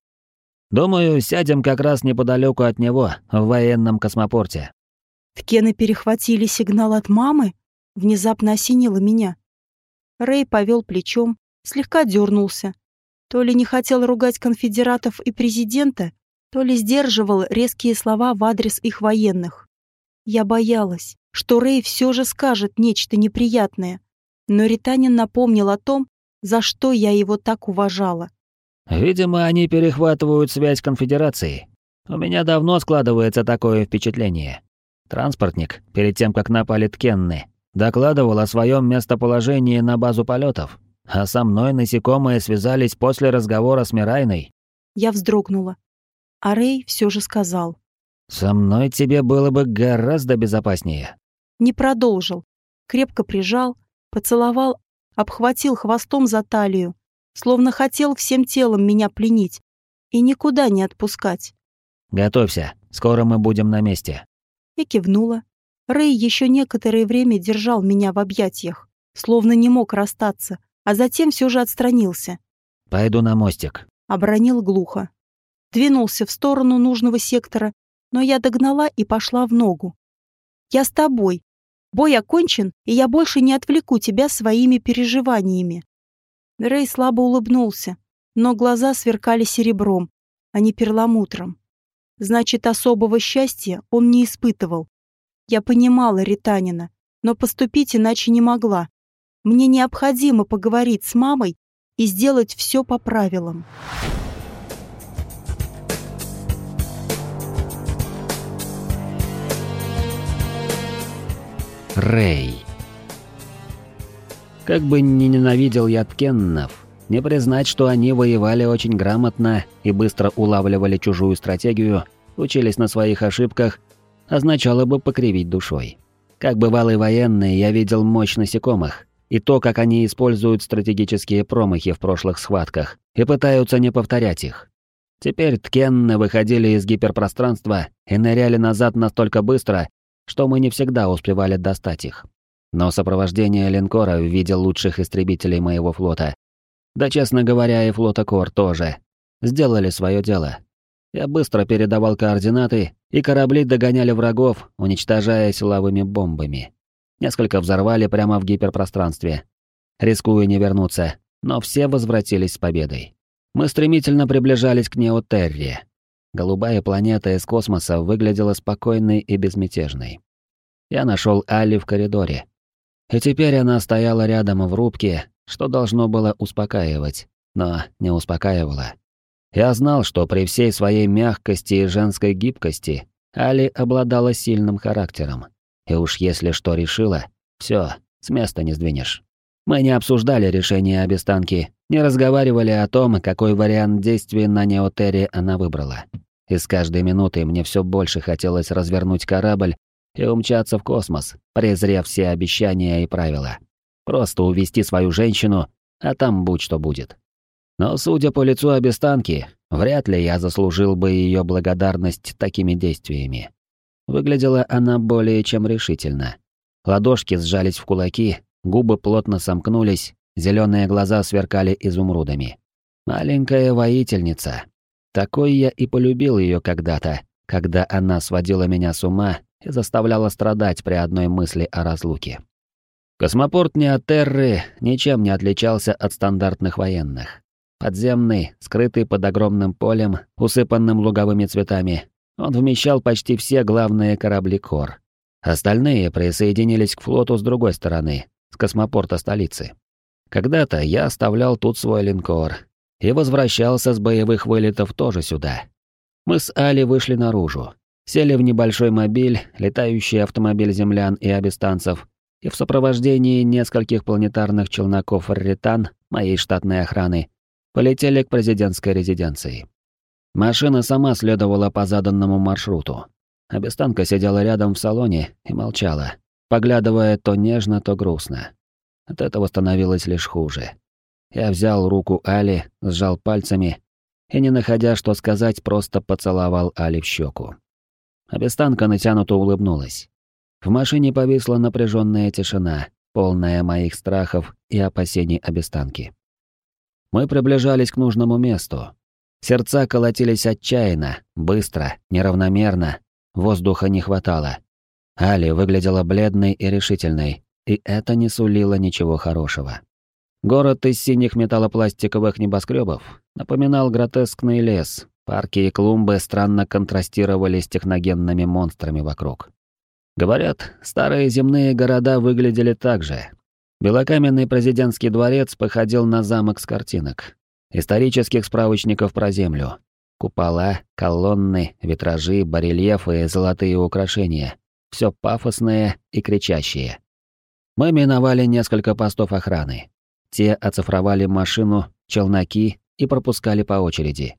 Думаю, сядем как раз неподалеку от него, в военном космопорте. Ткены перехватили сигнал от мамы? Внезапно осенило меня. Рэй повел плечом, слегка дернулся. То ли не хотел ругать конфедератов и президента, то ли сдерживал резкие слова в адрес их военных. Я боялась, что Рэй все же скажет нечто неприятное, но Ританин напомнил о том, за что я его так уважала. Видимо, они перехватывают связь конфедерации. У меня давно складывается такое впечатление. Транспортник, перед тем, как напали Ткенны, докладывал о своем местоположении на базу полетов, а со мной насекомые связались после разговора с Мирайной. Я вздрогнула. А Рэй все же сказал. «Со мной тебе было бы гораздо безопаснее». Не продолжил. Крепко прижал, поцеловал, обхватил хвостом за талию, словно хотел всем телом меня пленить и никуда не отпускать. «Готовься, скоро мы будем на месте». Я кивнула. Рэй еще некоторое время держал меня в объятиях, словно не мог расстаться, а затем все же отстранился. «Пойду на мостик», — обронил глухо. Двинулся в сторону нужного сектора, но я догнала и пошла в ногу. «Я с тобой. Бой окончен, и я больше не отвлеку тебя своими переживаниями. Рэй слабо улыбнулся, но глаза сверкали серебром, а не перламутром. Значит, особого счастья он не испытывал. Я понимала Ританина, но поступить иначе не могла. Мне необходимо поговорить с мамой и сделать все по правилам. Рэй. Как бы ни ненавидел я Ткеннов, не признать, что они воевали очень грамотно и быстро улавливали чужую стратегию, учились на своих ошибках, означало бы покривить душой. Как бывалый военный, я видел мощь насекомых и то, как они используют стратегические промахи в прошлых схватках и пытаются не повторять их. Теперь Ткенны выходили из гиперпространства и ныряли назад настолько быстро, что мы не всегда успевали достать их. Но сопровождение линкора в виде лучших истребителей моего флота, да, честно говоря, и флота Кор тоже, сделали свое дело. Я быстро передавал координаты, и корабли догоняли врагов, уничтожая силовыми бомбами. Несколько взорвали прямо в гиперпространстве. Рискуя не вернуться, но все возвратились с победой. Мы стремительно приближались к Неотерре. Голубая планета из космоса выглядела спокойной и безмятежной. Я нашел Али в коридоре. И теперь она стояла рядом в рубке, что должно было успокаивать, но не успокаивало. Я знал, что при всей своей мягкости и женской гибкости Али обладала сильным характером. И уж если что решила, все, с места не сдвинешь. Мы не обсуждали решение обестанки, не разговаривали о том, какой вариант действий на Неотере она выбрала. И с каждой минутой мне все больше хотелось развернуть корабль и умчаться в космос, презрев все обещания и правила. Просто увести свою женщину, а там будь что будет. Но, судя по лицу обестанки, вряд ли я заслужил бы ее благодарность такими действиями. Выглядела она более чем решительно. Ладошки сжались в кулаки, губы плотно сомкнулись, зеленые глаза сверкали изумрудами. Маленькая воительница. Такой я и полюбил ее когда-то, когда она сводила меня с ума и заставляла страдать при одной мысли о разлуке. Космопорт Неотерры ничем не отличался от стандартных военных. Подземный, скрытый под огромным полем, усыпанным луговыми цветами, он вмещал почти все главные корабли Кор. Остальные присоединились к флоту с другой стороны, с космопорта столицы. Когда-то я оставлял тут свой линкор и возвращался с боевых вылетов тоже сюда. Мы с Али вышли наружу, Сели в небольшой мобиль, летающий автомобиль землян и абистанцев, и в сопровождении нескольких планетарных челноков «Раритан», моей штатной охраны, полетели к президентской резиденции. Машина сама следовала по заданному маршруту. Абистанка сидела рядом в салоне и молчала, поглядывая то нежно, то грустно. От этого становилось лишь хуже. Я взял руку Али, сжал пальцами и, не находя что сказать, просто поцеловал Али в щеку. Обестанка натянуто улыбнулась. В машине повисла напряженная тишина, полная моих страхов и опасений обестанки. Мы приближались к нужному месту. Сердца колотились отчаянно, быстро, неравномерно. Воздуха не хватало. Али выглядела бледной и решительной, и это не сулило ничего хорошего. Город из синих металлопластиковых небоскребов напоминал гротескный лес. Парки и клумбы странно контрастировали с техногенными монстрами вокруг. Говорят, старые земные города выглядели так же. Белокаменный президентский дворец походил на замок с картинок. Исторических справочников про землю. Купола, колонны, витражи, барельефы, золотые украшения. Все пафосное и кричащее. Мы миновали несколько постов охраны. Те оцифровали машину, челноки и пропускали по очереди.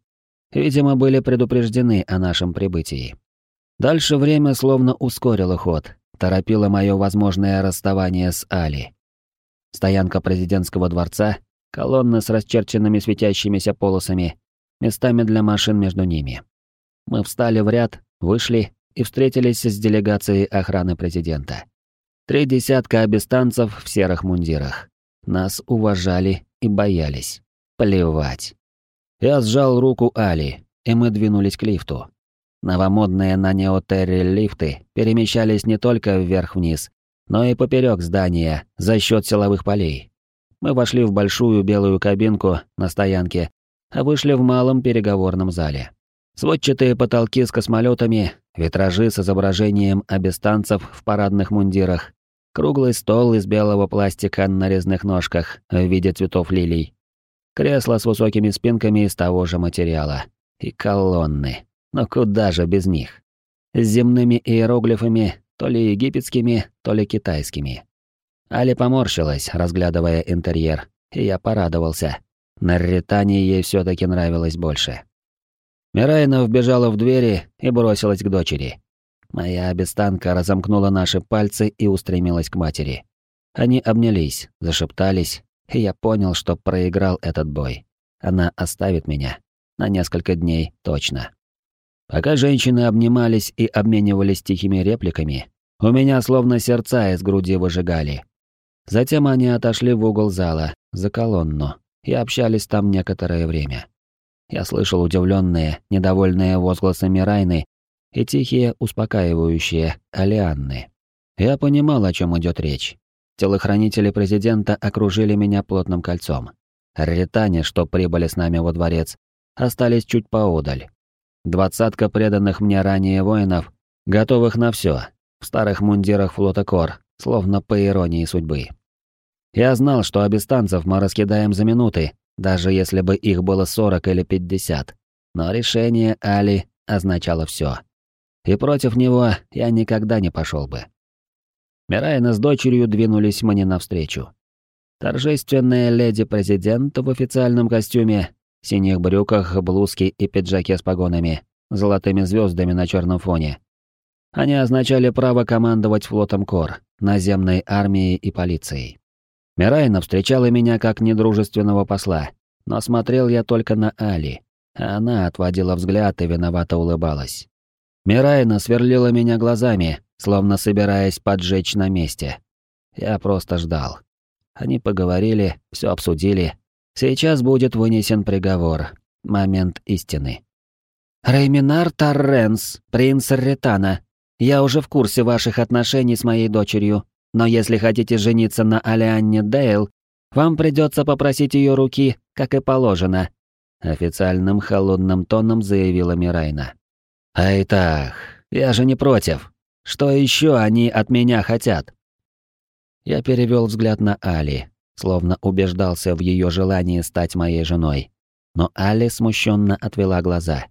Видимо, были предупреждены о нашем прибытии. Дальше время словно ускорило ход, торопило мое возможное расставание с Али. Стоянка президентского дворца, колонны с расчерченными светящимися полосами, местами для машин между ними. Мы встали в ряд, вышли и встретились с делегацией охраны президента. Три десятка абистанцев в серых мундирах. Нас уважали и боялись. Плевать. Я сжал руку Али, и мы двинулись к лифту. Новомодные на Неотерре лифты перемещались не только вверх-вниз, но и поперек здания за счет силовых полей. Мы вошли в большую белую кабинку на стоянке, а вышли в малом переговорном зале. Сводчатые потолки с космолетами, витражи с изображением абистанцев в парадных мундирах, Круглый стол из белого пластика на резных ножках в виде цветов лилий. Кресло с высокими спинками из того же материала. И колонны. Но куда же без них? С земными иероглифами, то ли египетскими, то ли китайскими. Али поморщилась, разглядывая интерьер, и я порадовался. На Ритане ей все таки нравилось больше. Мирайна вбежала в двери и бросилась к дочери. Моя обестанка разомкнула наши пальцы и устремилась к матери. Они обнялись, зашептались, и я понял, что проиграл этот бой. Она оставит меня. На несколько дней точно. Пока женщины обнимались и обменивались тихими репликами, у меня словно сердца из груди выжигали. Затем они отошли в угол зала, за колонну, и общались там некоторое время. Я слышал удивленные, недовольные возгласы Мирайны и тихие, успокаивающие алианны. Я понимал, о чем идет речь. Телохранители президента окружили меня плотным кольцом. Ритане, что прибыли с нами во дворец, остались чуть поодаль. Двадцатка преданных мне ранее воинов, готовых на все, в старых мундирах флота Кор, словно по иронии судьбы. Я знал, что абистанцев мы раскидаем за минуты, даже если бы их было сорок или пятьдесят. Но решение Али означало все и против него я никогда не пошел бы. Мирайна с дочерью двинулись мне навстречу. Торжественная леди-президент в официальном костюме, синих брюках, блузке и пиджаке с погонами, золотыми звездами на черном фоне. Они означали право командовать флотом Кор, наземной армией и полицией. Мирайна встречала меня как недружественного посла, но смотрел я только на Али, а она отводила взгляд и виновато улыбалась. Мирайна сверлила меня глазами, словно собираясь поджечь на месте. Я просто ждал. Они поговорили, все обсудили. Сейчас будет вынесен приговор. Момент истины. «Рейминар Торренс, принц Ретана, я уже в курсе ваших отношений с моей дочерью, но если хотите жениться на Алианне Дейл, вам придется попросить ее руки, как и положено», официальным холодным тоном заявила Мирайна. Айтах, я же не против. Что еще они от меня хотят? Я перевел взгляд на Али, словно убеждался в ее желании стать моей женой. Но Али смущенно отвела глаза.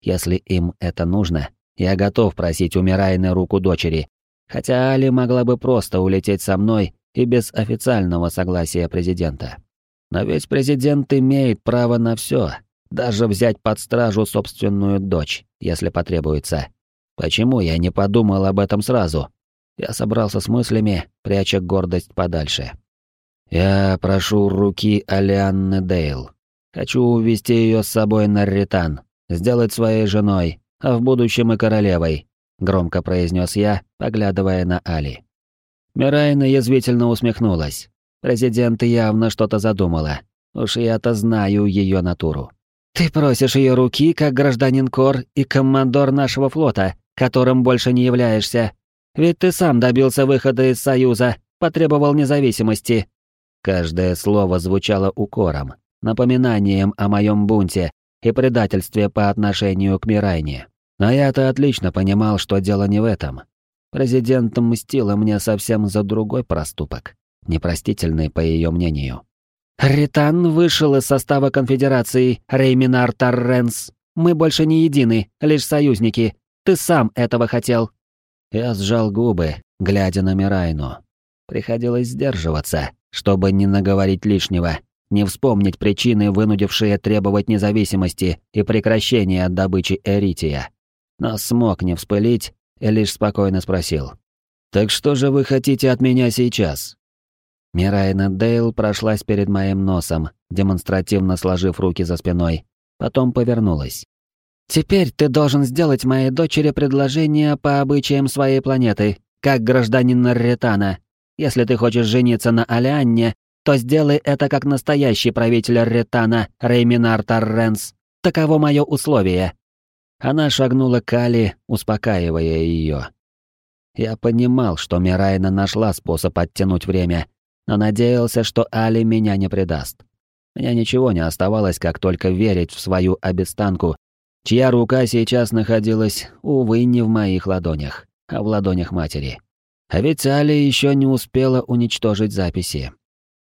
Если им это нужно, я готов просить у Мирайны руку дочери, хотя Али могла бы просто улететь со мной и без официального согласия президента. Но ведь президент имеет право на все, даже взять под стражу собственную дочь если потребуется. Почему я не подумал об этом сразу? Я собрался с мыслями, пряча гордость подальше. Я прошу руки Алианны Дейл. Хочу увести ее с собой на Ритан, сделать своей женой, а в будущем и королевой, громко произнес я, поглядывая на Али. Мирайна язвительно усмехнулась. Президент явно что-то задумала. Уж я-то знаю ее натуру. «Ты просишь ее руки, как гражданин Кор и командор нашего флота, которым больше не являешься. Ведь ты сам добился выхода из Союза, потребовал независимости». Каждое слово звучало укором, напоминанием о моем бунте и предательстве по отношению к Мирайне. Но я-то отлично понимал, что дело не в этом. Президент мстила мне совсем за другой проступок, непростительный по ее мнению. «Ритан вышел из состава конфедерации, Рейминар Тарренс. Мы больше не едины, лишь союзники. Ты сам этого хотел». Я сжал губы, глядя на Мирайну. Приходилось сдерживаться, чтобы не наговорить лишнего, не вспомнить причины, вынудившие требовать независимости и прекращения добычи эрития. Но смог не вспылить и лишь спокойно спросил. «Так что же вы хотите от меня сейчас?» Мирайна Дейл прошлась перед моим носом, демонстративно сложив руки за спиной. Потом повернулась. «Теперь ты должен сделать моей дочери предложение по обычаям своей планеты, как гражданин Нарретана. Если ты хочешь жениться на Алианне, то сделай это как настоящий правитель Ретана, Рейминар Тарренс. Таково мое условие». Она шагнула к Али, успокаивая ее. Я понимал, что Мирайна нашла способ оттянуть время, но надеялся, что Али меня не предаст. Мне ничего не оставалось, как только верить в свою обестанку, чья рука сейчас находилась, увы, не в моих ладонях, а в ладонях матери. А ведь Али еще не успела уничтожить записи.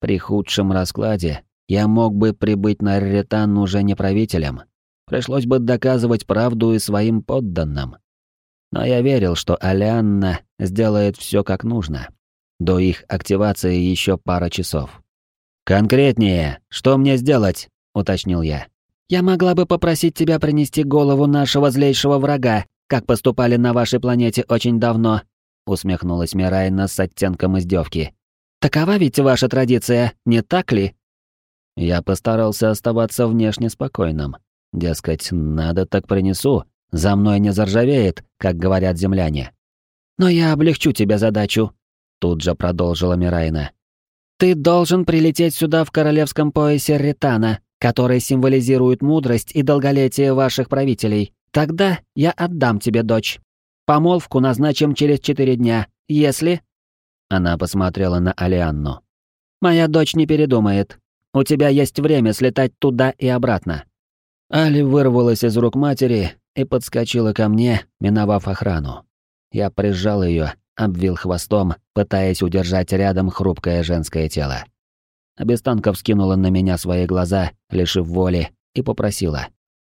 При худшем раскладе я мог бы прибыть на Ретан уже не правителем. Пришлось бы доказывать правду и своим подданным. Но я верил, что Алианна сделает все как нужно. До их активации еще пара часов. «Конкретнее, что мне сделать?» — уточнил я. «Я могла бы попросить тебя принести голову нашего злейшего врага, как поступали на вашей планете очень давно», — усмехнулась Мирайна с оттенком издевки. «Такова ведь ваша традиция, не так ли?» Я постарался оставаться внешне спокойным. Дескать, надо так принесу, за мной не заржавеет, как говорят земляне. «Но я облегчу тебе задачу», Тут же продолжила Мирайна. «Ты должен прилететь сюда в королевском поясе Ритана, который символизирует мудрость и долголетие ваших правителей. Тогда я отдам тебе дочь. Помолвку назначим через четыре дня, если...» Она посмотрела на Алианну. «Моя дочь не передумает. У тебя есть время слетать туда и обратно». Али вырвалась из рук матери и подскочила ко мне, миновав охрану. Я прижал ее, обвил хвостом, пытаясь удержать рядом хрупкое женское тело. Обестанка вскинула на меня свои глаза, лишив воли, и попросила.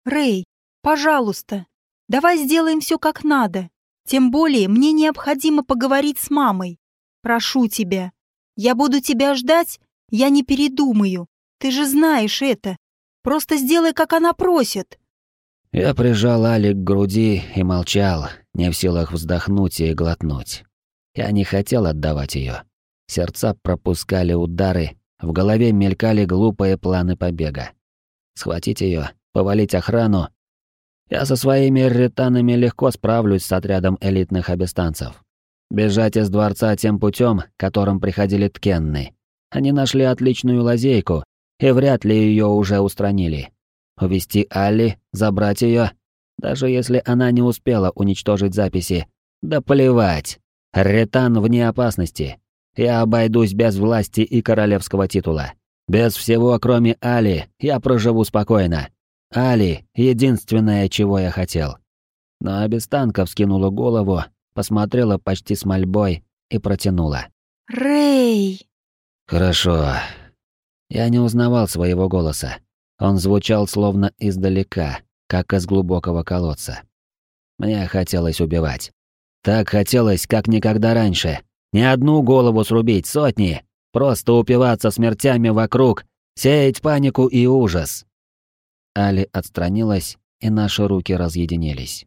«Рэй, пожалуйста, давай сделаем все как надо. Тем более мне необходимо поговорить с мамой. Прошу тебя. Я буду тебя ждать, я не передумаю. Ты же знаешь это. Просто сделай, как она просит». Я прижал Али к груди и молчал, не в силах вздохнуть и глотнуть. Я не хотел отдавать ее. Сердца пропускали удары, в голове мелькали глупые планы побега. Схватить ее, повалить охрану. Я со своими ретанами легко справлюсь с отрядом элитных обестанцев. Бежать из дворца тем путем, которым приходили ткенны. Они нашли отличную лазейку, и вряд ли ее уже устранили. Увести Алли, забрать ее, даже если она не успела уничтожить записи. Да плевать. Ретан вне опасности. Я обойдусь без власти и королевского титула. Без всего, кроме Али, я проживу спокойно. Али — единственное, чего я хотел. Но Абистанка вскинула голову, посмотрела почти с мольбой и протянула. «Рэй!» «Хорошо». Я не узнавал своего голоса. Он звучал словно издалека, как из глубокого колодца. Мне хотелось убивать. Так хотелось, как никогда раньше. Не одну голову срубить, сотни. Просто упиваться смертями вокруг, сеять панику и ужас. Али отстранилась, и наши руки разъединились.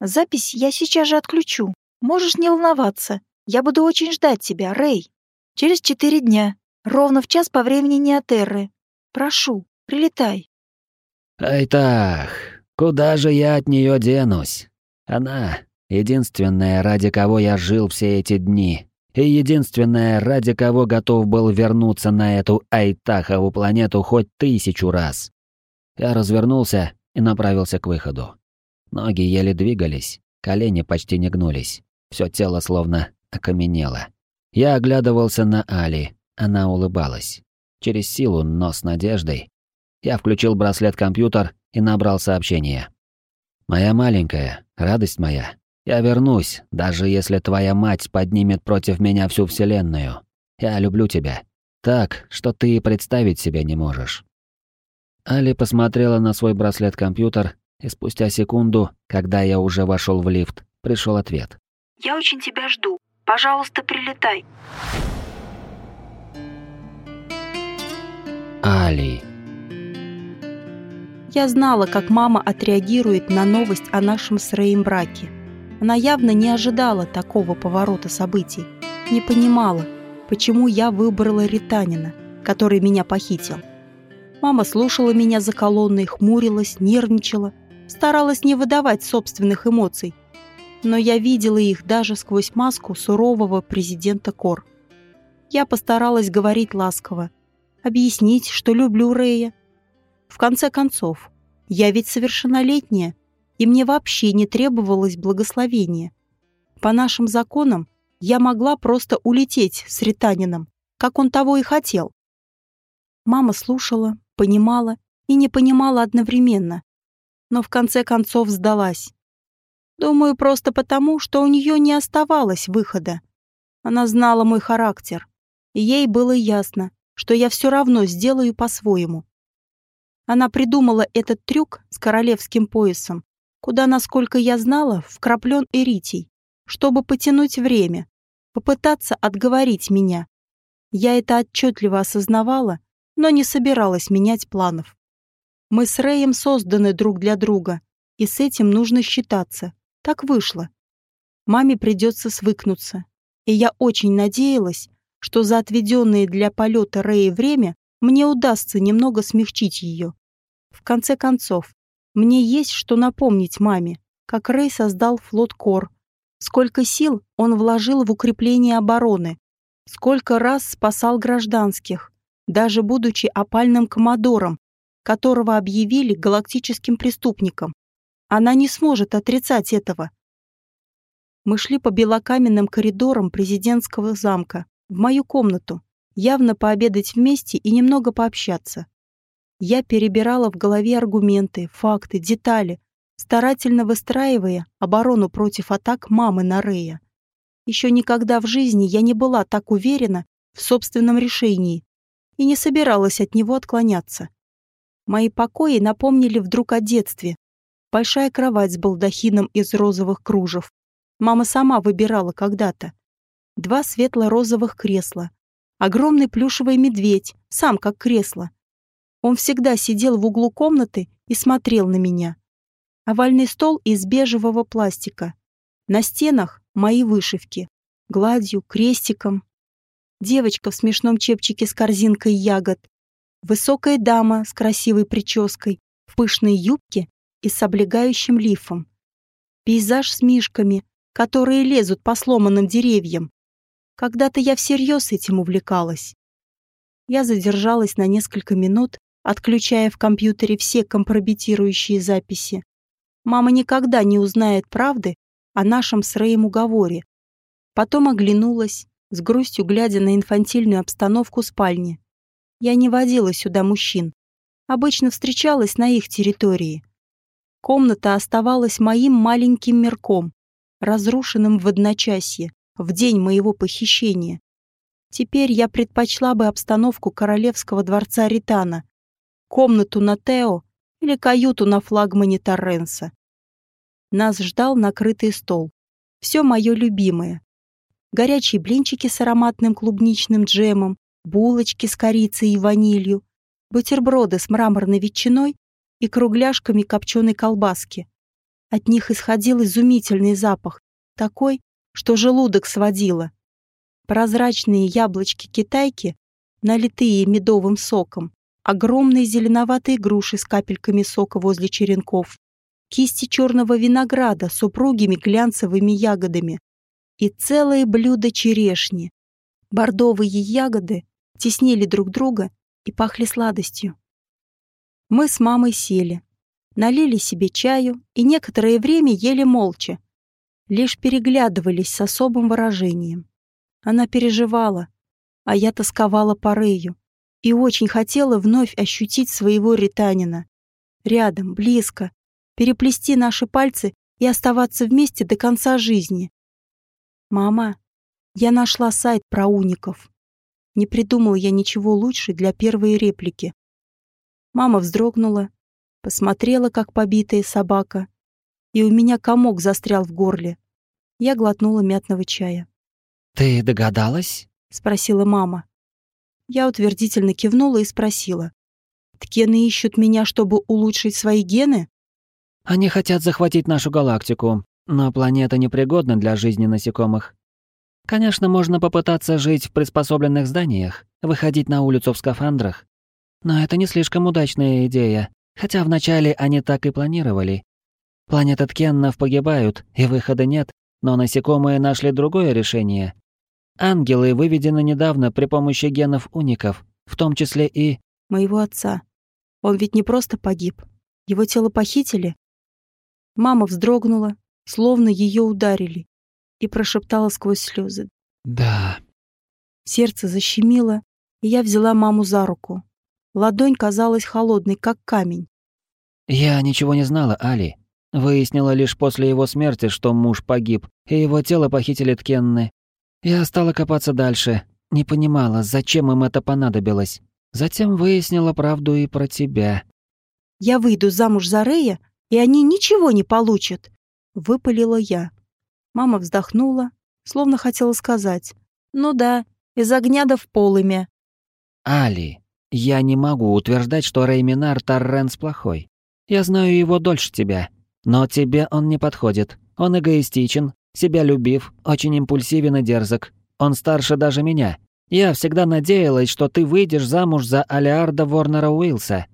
«Запись я сейчас же отключу. Можешь не волноваться. Я буду очень ждать тебя, Рэй. Через четыре дня. Ровно в час по времени Неотерры. Прошу, прилетай». «Ай так, куда же я от нее денусь? Она Единственное, ради кого я жил все эти дни. И единственное, ради кого готов был вернуться на эту Айтахову планету хоть тысячу раз. Я развернулся и направился к выходу. Ноги еле двигались, колени почти не гнулись. Все тело словно окаменело. Я оглядывался на Али, она улыбалась. Через силу, но с надеждой. Я включил браслет-компьютер и набрал сообщение. «Моя маленькая, радость моя, я вернусь, даже если твоя мать поднимет против меня всю вселенную. Я люблю тебя. Так, что ты и представить себе не можешь». Али посмотрела на свой браслет-компьютер, и спустя секунду, когда я уже вошел в лифт, пришел ответ. «Я очень тебя жду. Пожалуйста, прилетай». Али. Я знала, как мама отреагирует на новость о нашем с Рэем браке. Она явно не ожидала такого поворота событий, не понимала, почему я выбрала Ританина, который меня похитил. Мама слушала меня за колонной, хмурилась, нервничала, старалась не выдавать собственных эмоций. Но я видела их даже сквозь маску сурового президента Кор. Я постаралась говорить ласково, объяснить, что люблю Рэя. В конце концов, я ведь совершеннолетняя, и мне вообще не требовалось благословения. По нашим законам я могла просто улететь с Ританином, как он того и хотел. Мама слушала, понимала и не понимала одновременно, но в конце концов сдалась. Думаю, просто потому, что у нее не оставалось выхода. Она знала мой характер, и ей было ясно, что я все равно сделаю по-своему. Она придумала этот трюк с королевским поясом, куда, насколько я знала, вкраплен эритий, чтобы потянуть время, попытаться отговорить меня. Я это отчетливо осознавала но не собиралась менять планов. Мы с Рэем созданы друг для друга, и с этим нужно считаться. Так вышло. Маме придется свыкнуться, и я очень надеялась, что за отведенное для полета Рэя время мне удастся немного смягчить ее. В конце концов, мне есть что напомнить маме, как Рэй создал флот Кор, сколько сил он вложил в укрепление обороны, сколько раз спасал гражданских, даже будучи опальным коммодором, которого объявили галактическим преступником. Она не сможет отрицать этого. Мы шли по белокаменным коридорам президентского замка, в мою комнату, явно пообедать вместе и немного пообщаться. Я перебирала в голове аргументы, факты, детали, старательно выстраивая оборону против атак мамы на Рея. Еще никогда в жизни я не была так уверена в собственном решении и не собиралась от него отклоняться. Мои покои напомнили вдруг о детстве. Большая кровать с балдахином из розовых кружев. Мама сама выбирала когда-то. Два светло-розовых кресла. Огромный плюшевый медведь, сам как кресло. Он всегда сидел в углу комнаты и смотрел на меня. Овальный стол из бежевого пластика. На стенах мои вышивки. Гладью, крестиком, девочка в смешном чепчике с корзинкой ягод, высокая дама с красивой прической, в пышной юбке и с облегающим лифом. Пейзаж с мишками, которые лезут по сломанным деревьям. Когда-то я всерьез этим увлекалась. Я задержалась на несколько минут, отключая в компьютере все компрометирующие записи. Мама никогда не узнает правды о нашем с Рэем уговоре. Потом оглянулась, с грустью глядя на инфантильную обстановку спальни. Я не водила сюда мужчин. Обычно встречалась на их территории. Комната оставалась моим маленьким мирком, разрушенным в одночасье, в день моего похищения. Теперь я предпочла бы обстановку королевского дворца Ритана, комнату на Тео или каюту на флагмане Торренса. Нас ждал накрытый стол. Все мое любимое горячие блинчики с ароматным клубничным джемом, булочки с корицей и ванилью, бутерброды с мраморной ветчиной и кругляшками копченой колбаски. От них исходил изумительный запах, такой, что желудок сводило. Прозрачные яблочки-китайки, налитые медовым соком, огромные зеленоватые груши с капельками сока возле черенков, кисти черного винограда с упругими глянцевыми ягодами, и целое блюдо черешни. Бордовые ягоды теснили друг друга и пахли сладостью. Мы с мамой сели, налили себе чаю и некоторое время ели молча, лишь переглядывались с особым выражением. Она переживала, а я тосковала по Рэю и очень хотела вновь ощутить своего ританина. Рядом, близко, переплести наши пальцы и оставаться вместе до конца жизни. «Мама, я нашла сайт про уников. Не придумал я ничего лучше для первой реплики». Мама вздрогнула, посмотрела, как побитая собака, и у меня комок застрял в горле. Я глотнула мятного чая. «Ты догадалась?» — спросила мама. Я утвердительно кивнула и спросила. «Ткены ищут меня, чтобы улучшить свои гены?» «Они хотят захватить нашу галактику, но планета непригодна для жизни насекомых. Конечно, можно попытаться жить в приспособленных зданиях, выходить на улицу в скафандрах. Но это не слишком удачная идея, хотя вначале они так и планировали. Планеты Ткеннов погибают, и выхода нет, но насекомые нашли другое решение. Ангелы выведены недавно при помощи генов уников, в том числе и... Моего отца. Он ведь не просто погиб. Его тело похитили. Мама вздрогнула, словно ее ударили, и прошептала сквозь слезы. «Да». Сердце защемило, и я взяла маму за руку. Ладонь казалась холодной, как камень. «Я ничего не знала, Али. Выяснила лишь после его смерти, что муж погиб, и его тело похитили Ткенны. Я стала копаться дальше, не понимала, зачем им это понадобилось. Затем выяснила правду и про тебя. «Я выйду замуж за Рея, и они ничего не получат!» — выпалила я. Мама вздохнула, словно хотела сказать. «Ну да, из огня да в полымя». «Али, я не могу утверждать, что Рейминар Торренс плохой. Я знаю его дольше тебя, но тебе он не подходит. Он эгоистичен, себя любив, очень импульсивен и дерзок. Он старше даже меня. Я всегда надеялась, что ты выйдешь замуж за Алиарда Ворнера Уилса».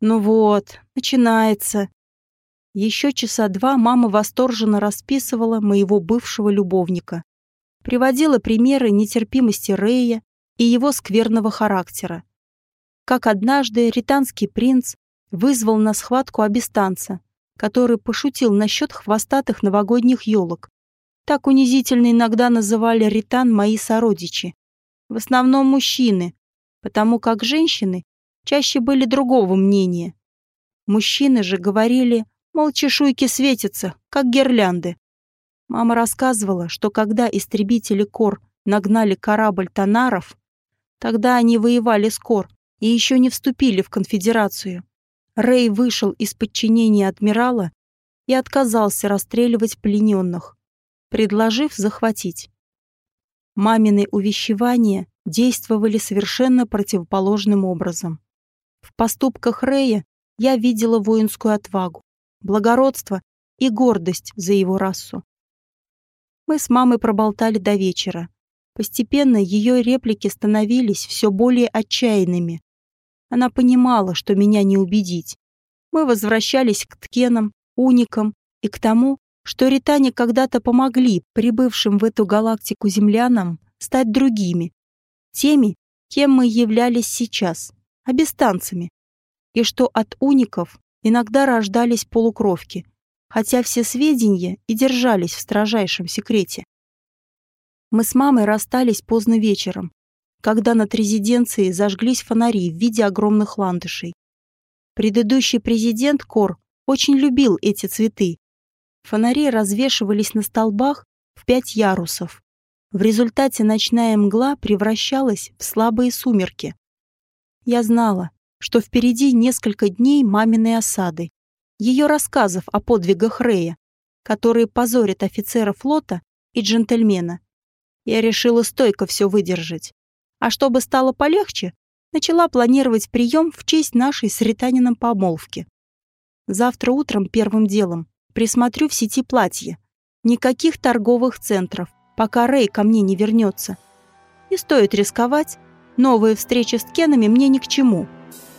«Ну вот, начинается». Еще часа два мама восторженно расписывала моего бывшего любовника. Приводила примеры нетерпимости Рея и его скверного характера. Как однажды ританский принц вызвал на схватку абистанца, который пошутил насчет хвостатых новогодних елок так унизительно иногда называли ритан мои сородичи. В основном мужчины, потому как женщины чаще были другого мнения. Мужчины же говорили, мол, чешуйки светятся, как гирлянды. Мама рассказывала, что когда истребители Кор нагнали корабль Тонаров, тогда они воевали с Кор и еще не вступили в конфедерацию. Рэй вышел из подчинения адмирала и отказался расстреливать плененных предложив захватить. Мамины увещевания действовали совершенно противоположным образом. В поступках Рея я видела воинскую отвагу, благородство и гордость за его расу. Мы с мамой проболтали до вечера. Постепенно ее реплики становились все более отчаянными. Она понимала, что меня не убедить. Мы возвращались к ткенам, уникам и к тому, что ритане когда-то помогли прибывшим в эту галактику землянам стать другими, теми, кем мы являлись сейчас, абистанцами, и что от уников иногда рождались полукровки, хотя все сведения и держались в строжайшем секрете. Мы с мамой расстались поздно вечером, когда над резиденцией зажглись фонари в виде огромных ландышей. Предыдущий президент Кор очень любил эти цветы Фонари развешивались на столбах в пять ярусов. В результате ночная мгла превращалась в слабые сумерки. Я знала, что впереди несколько дней маминой осады, ее рассказов о подвигах Рея, которые позорят офицера флота и джентльмена. Я решила стойко все выдержать. А чтобы стало полегче, начала планировать прием в честь нашей с Ританином помолвки. Завтра утром первым делом Присмотрю в сети платье. Никаких торговых центров, пока Рэй ко мне не вернется. Не стоит рисковать. Новые встречи с Кенами мне ни к чему.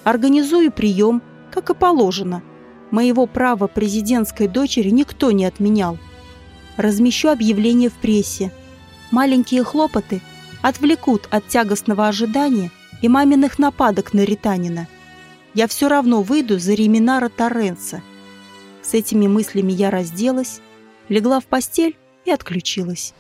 Организую прием, как и положено. Моего права президентской дочери никто не отменял. Размещу объявление в прессе. Маленькие хлопоты отвлекут от тягостного ожидания и маминых нападок на Ританина. я все равно выйду за Реминара Торренса. С этими мыслями я разделась, легла в постель и отключилась.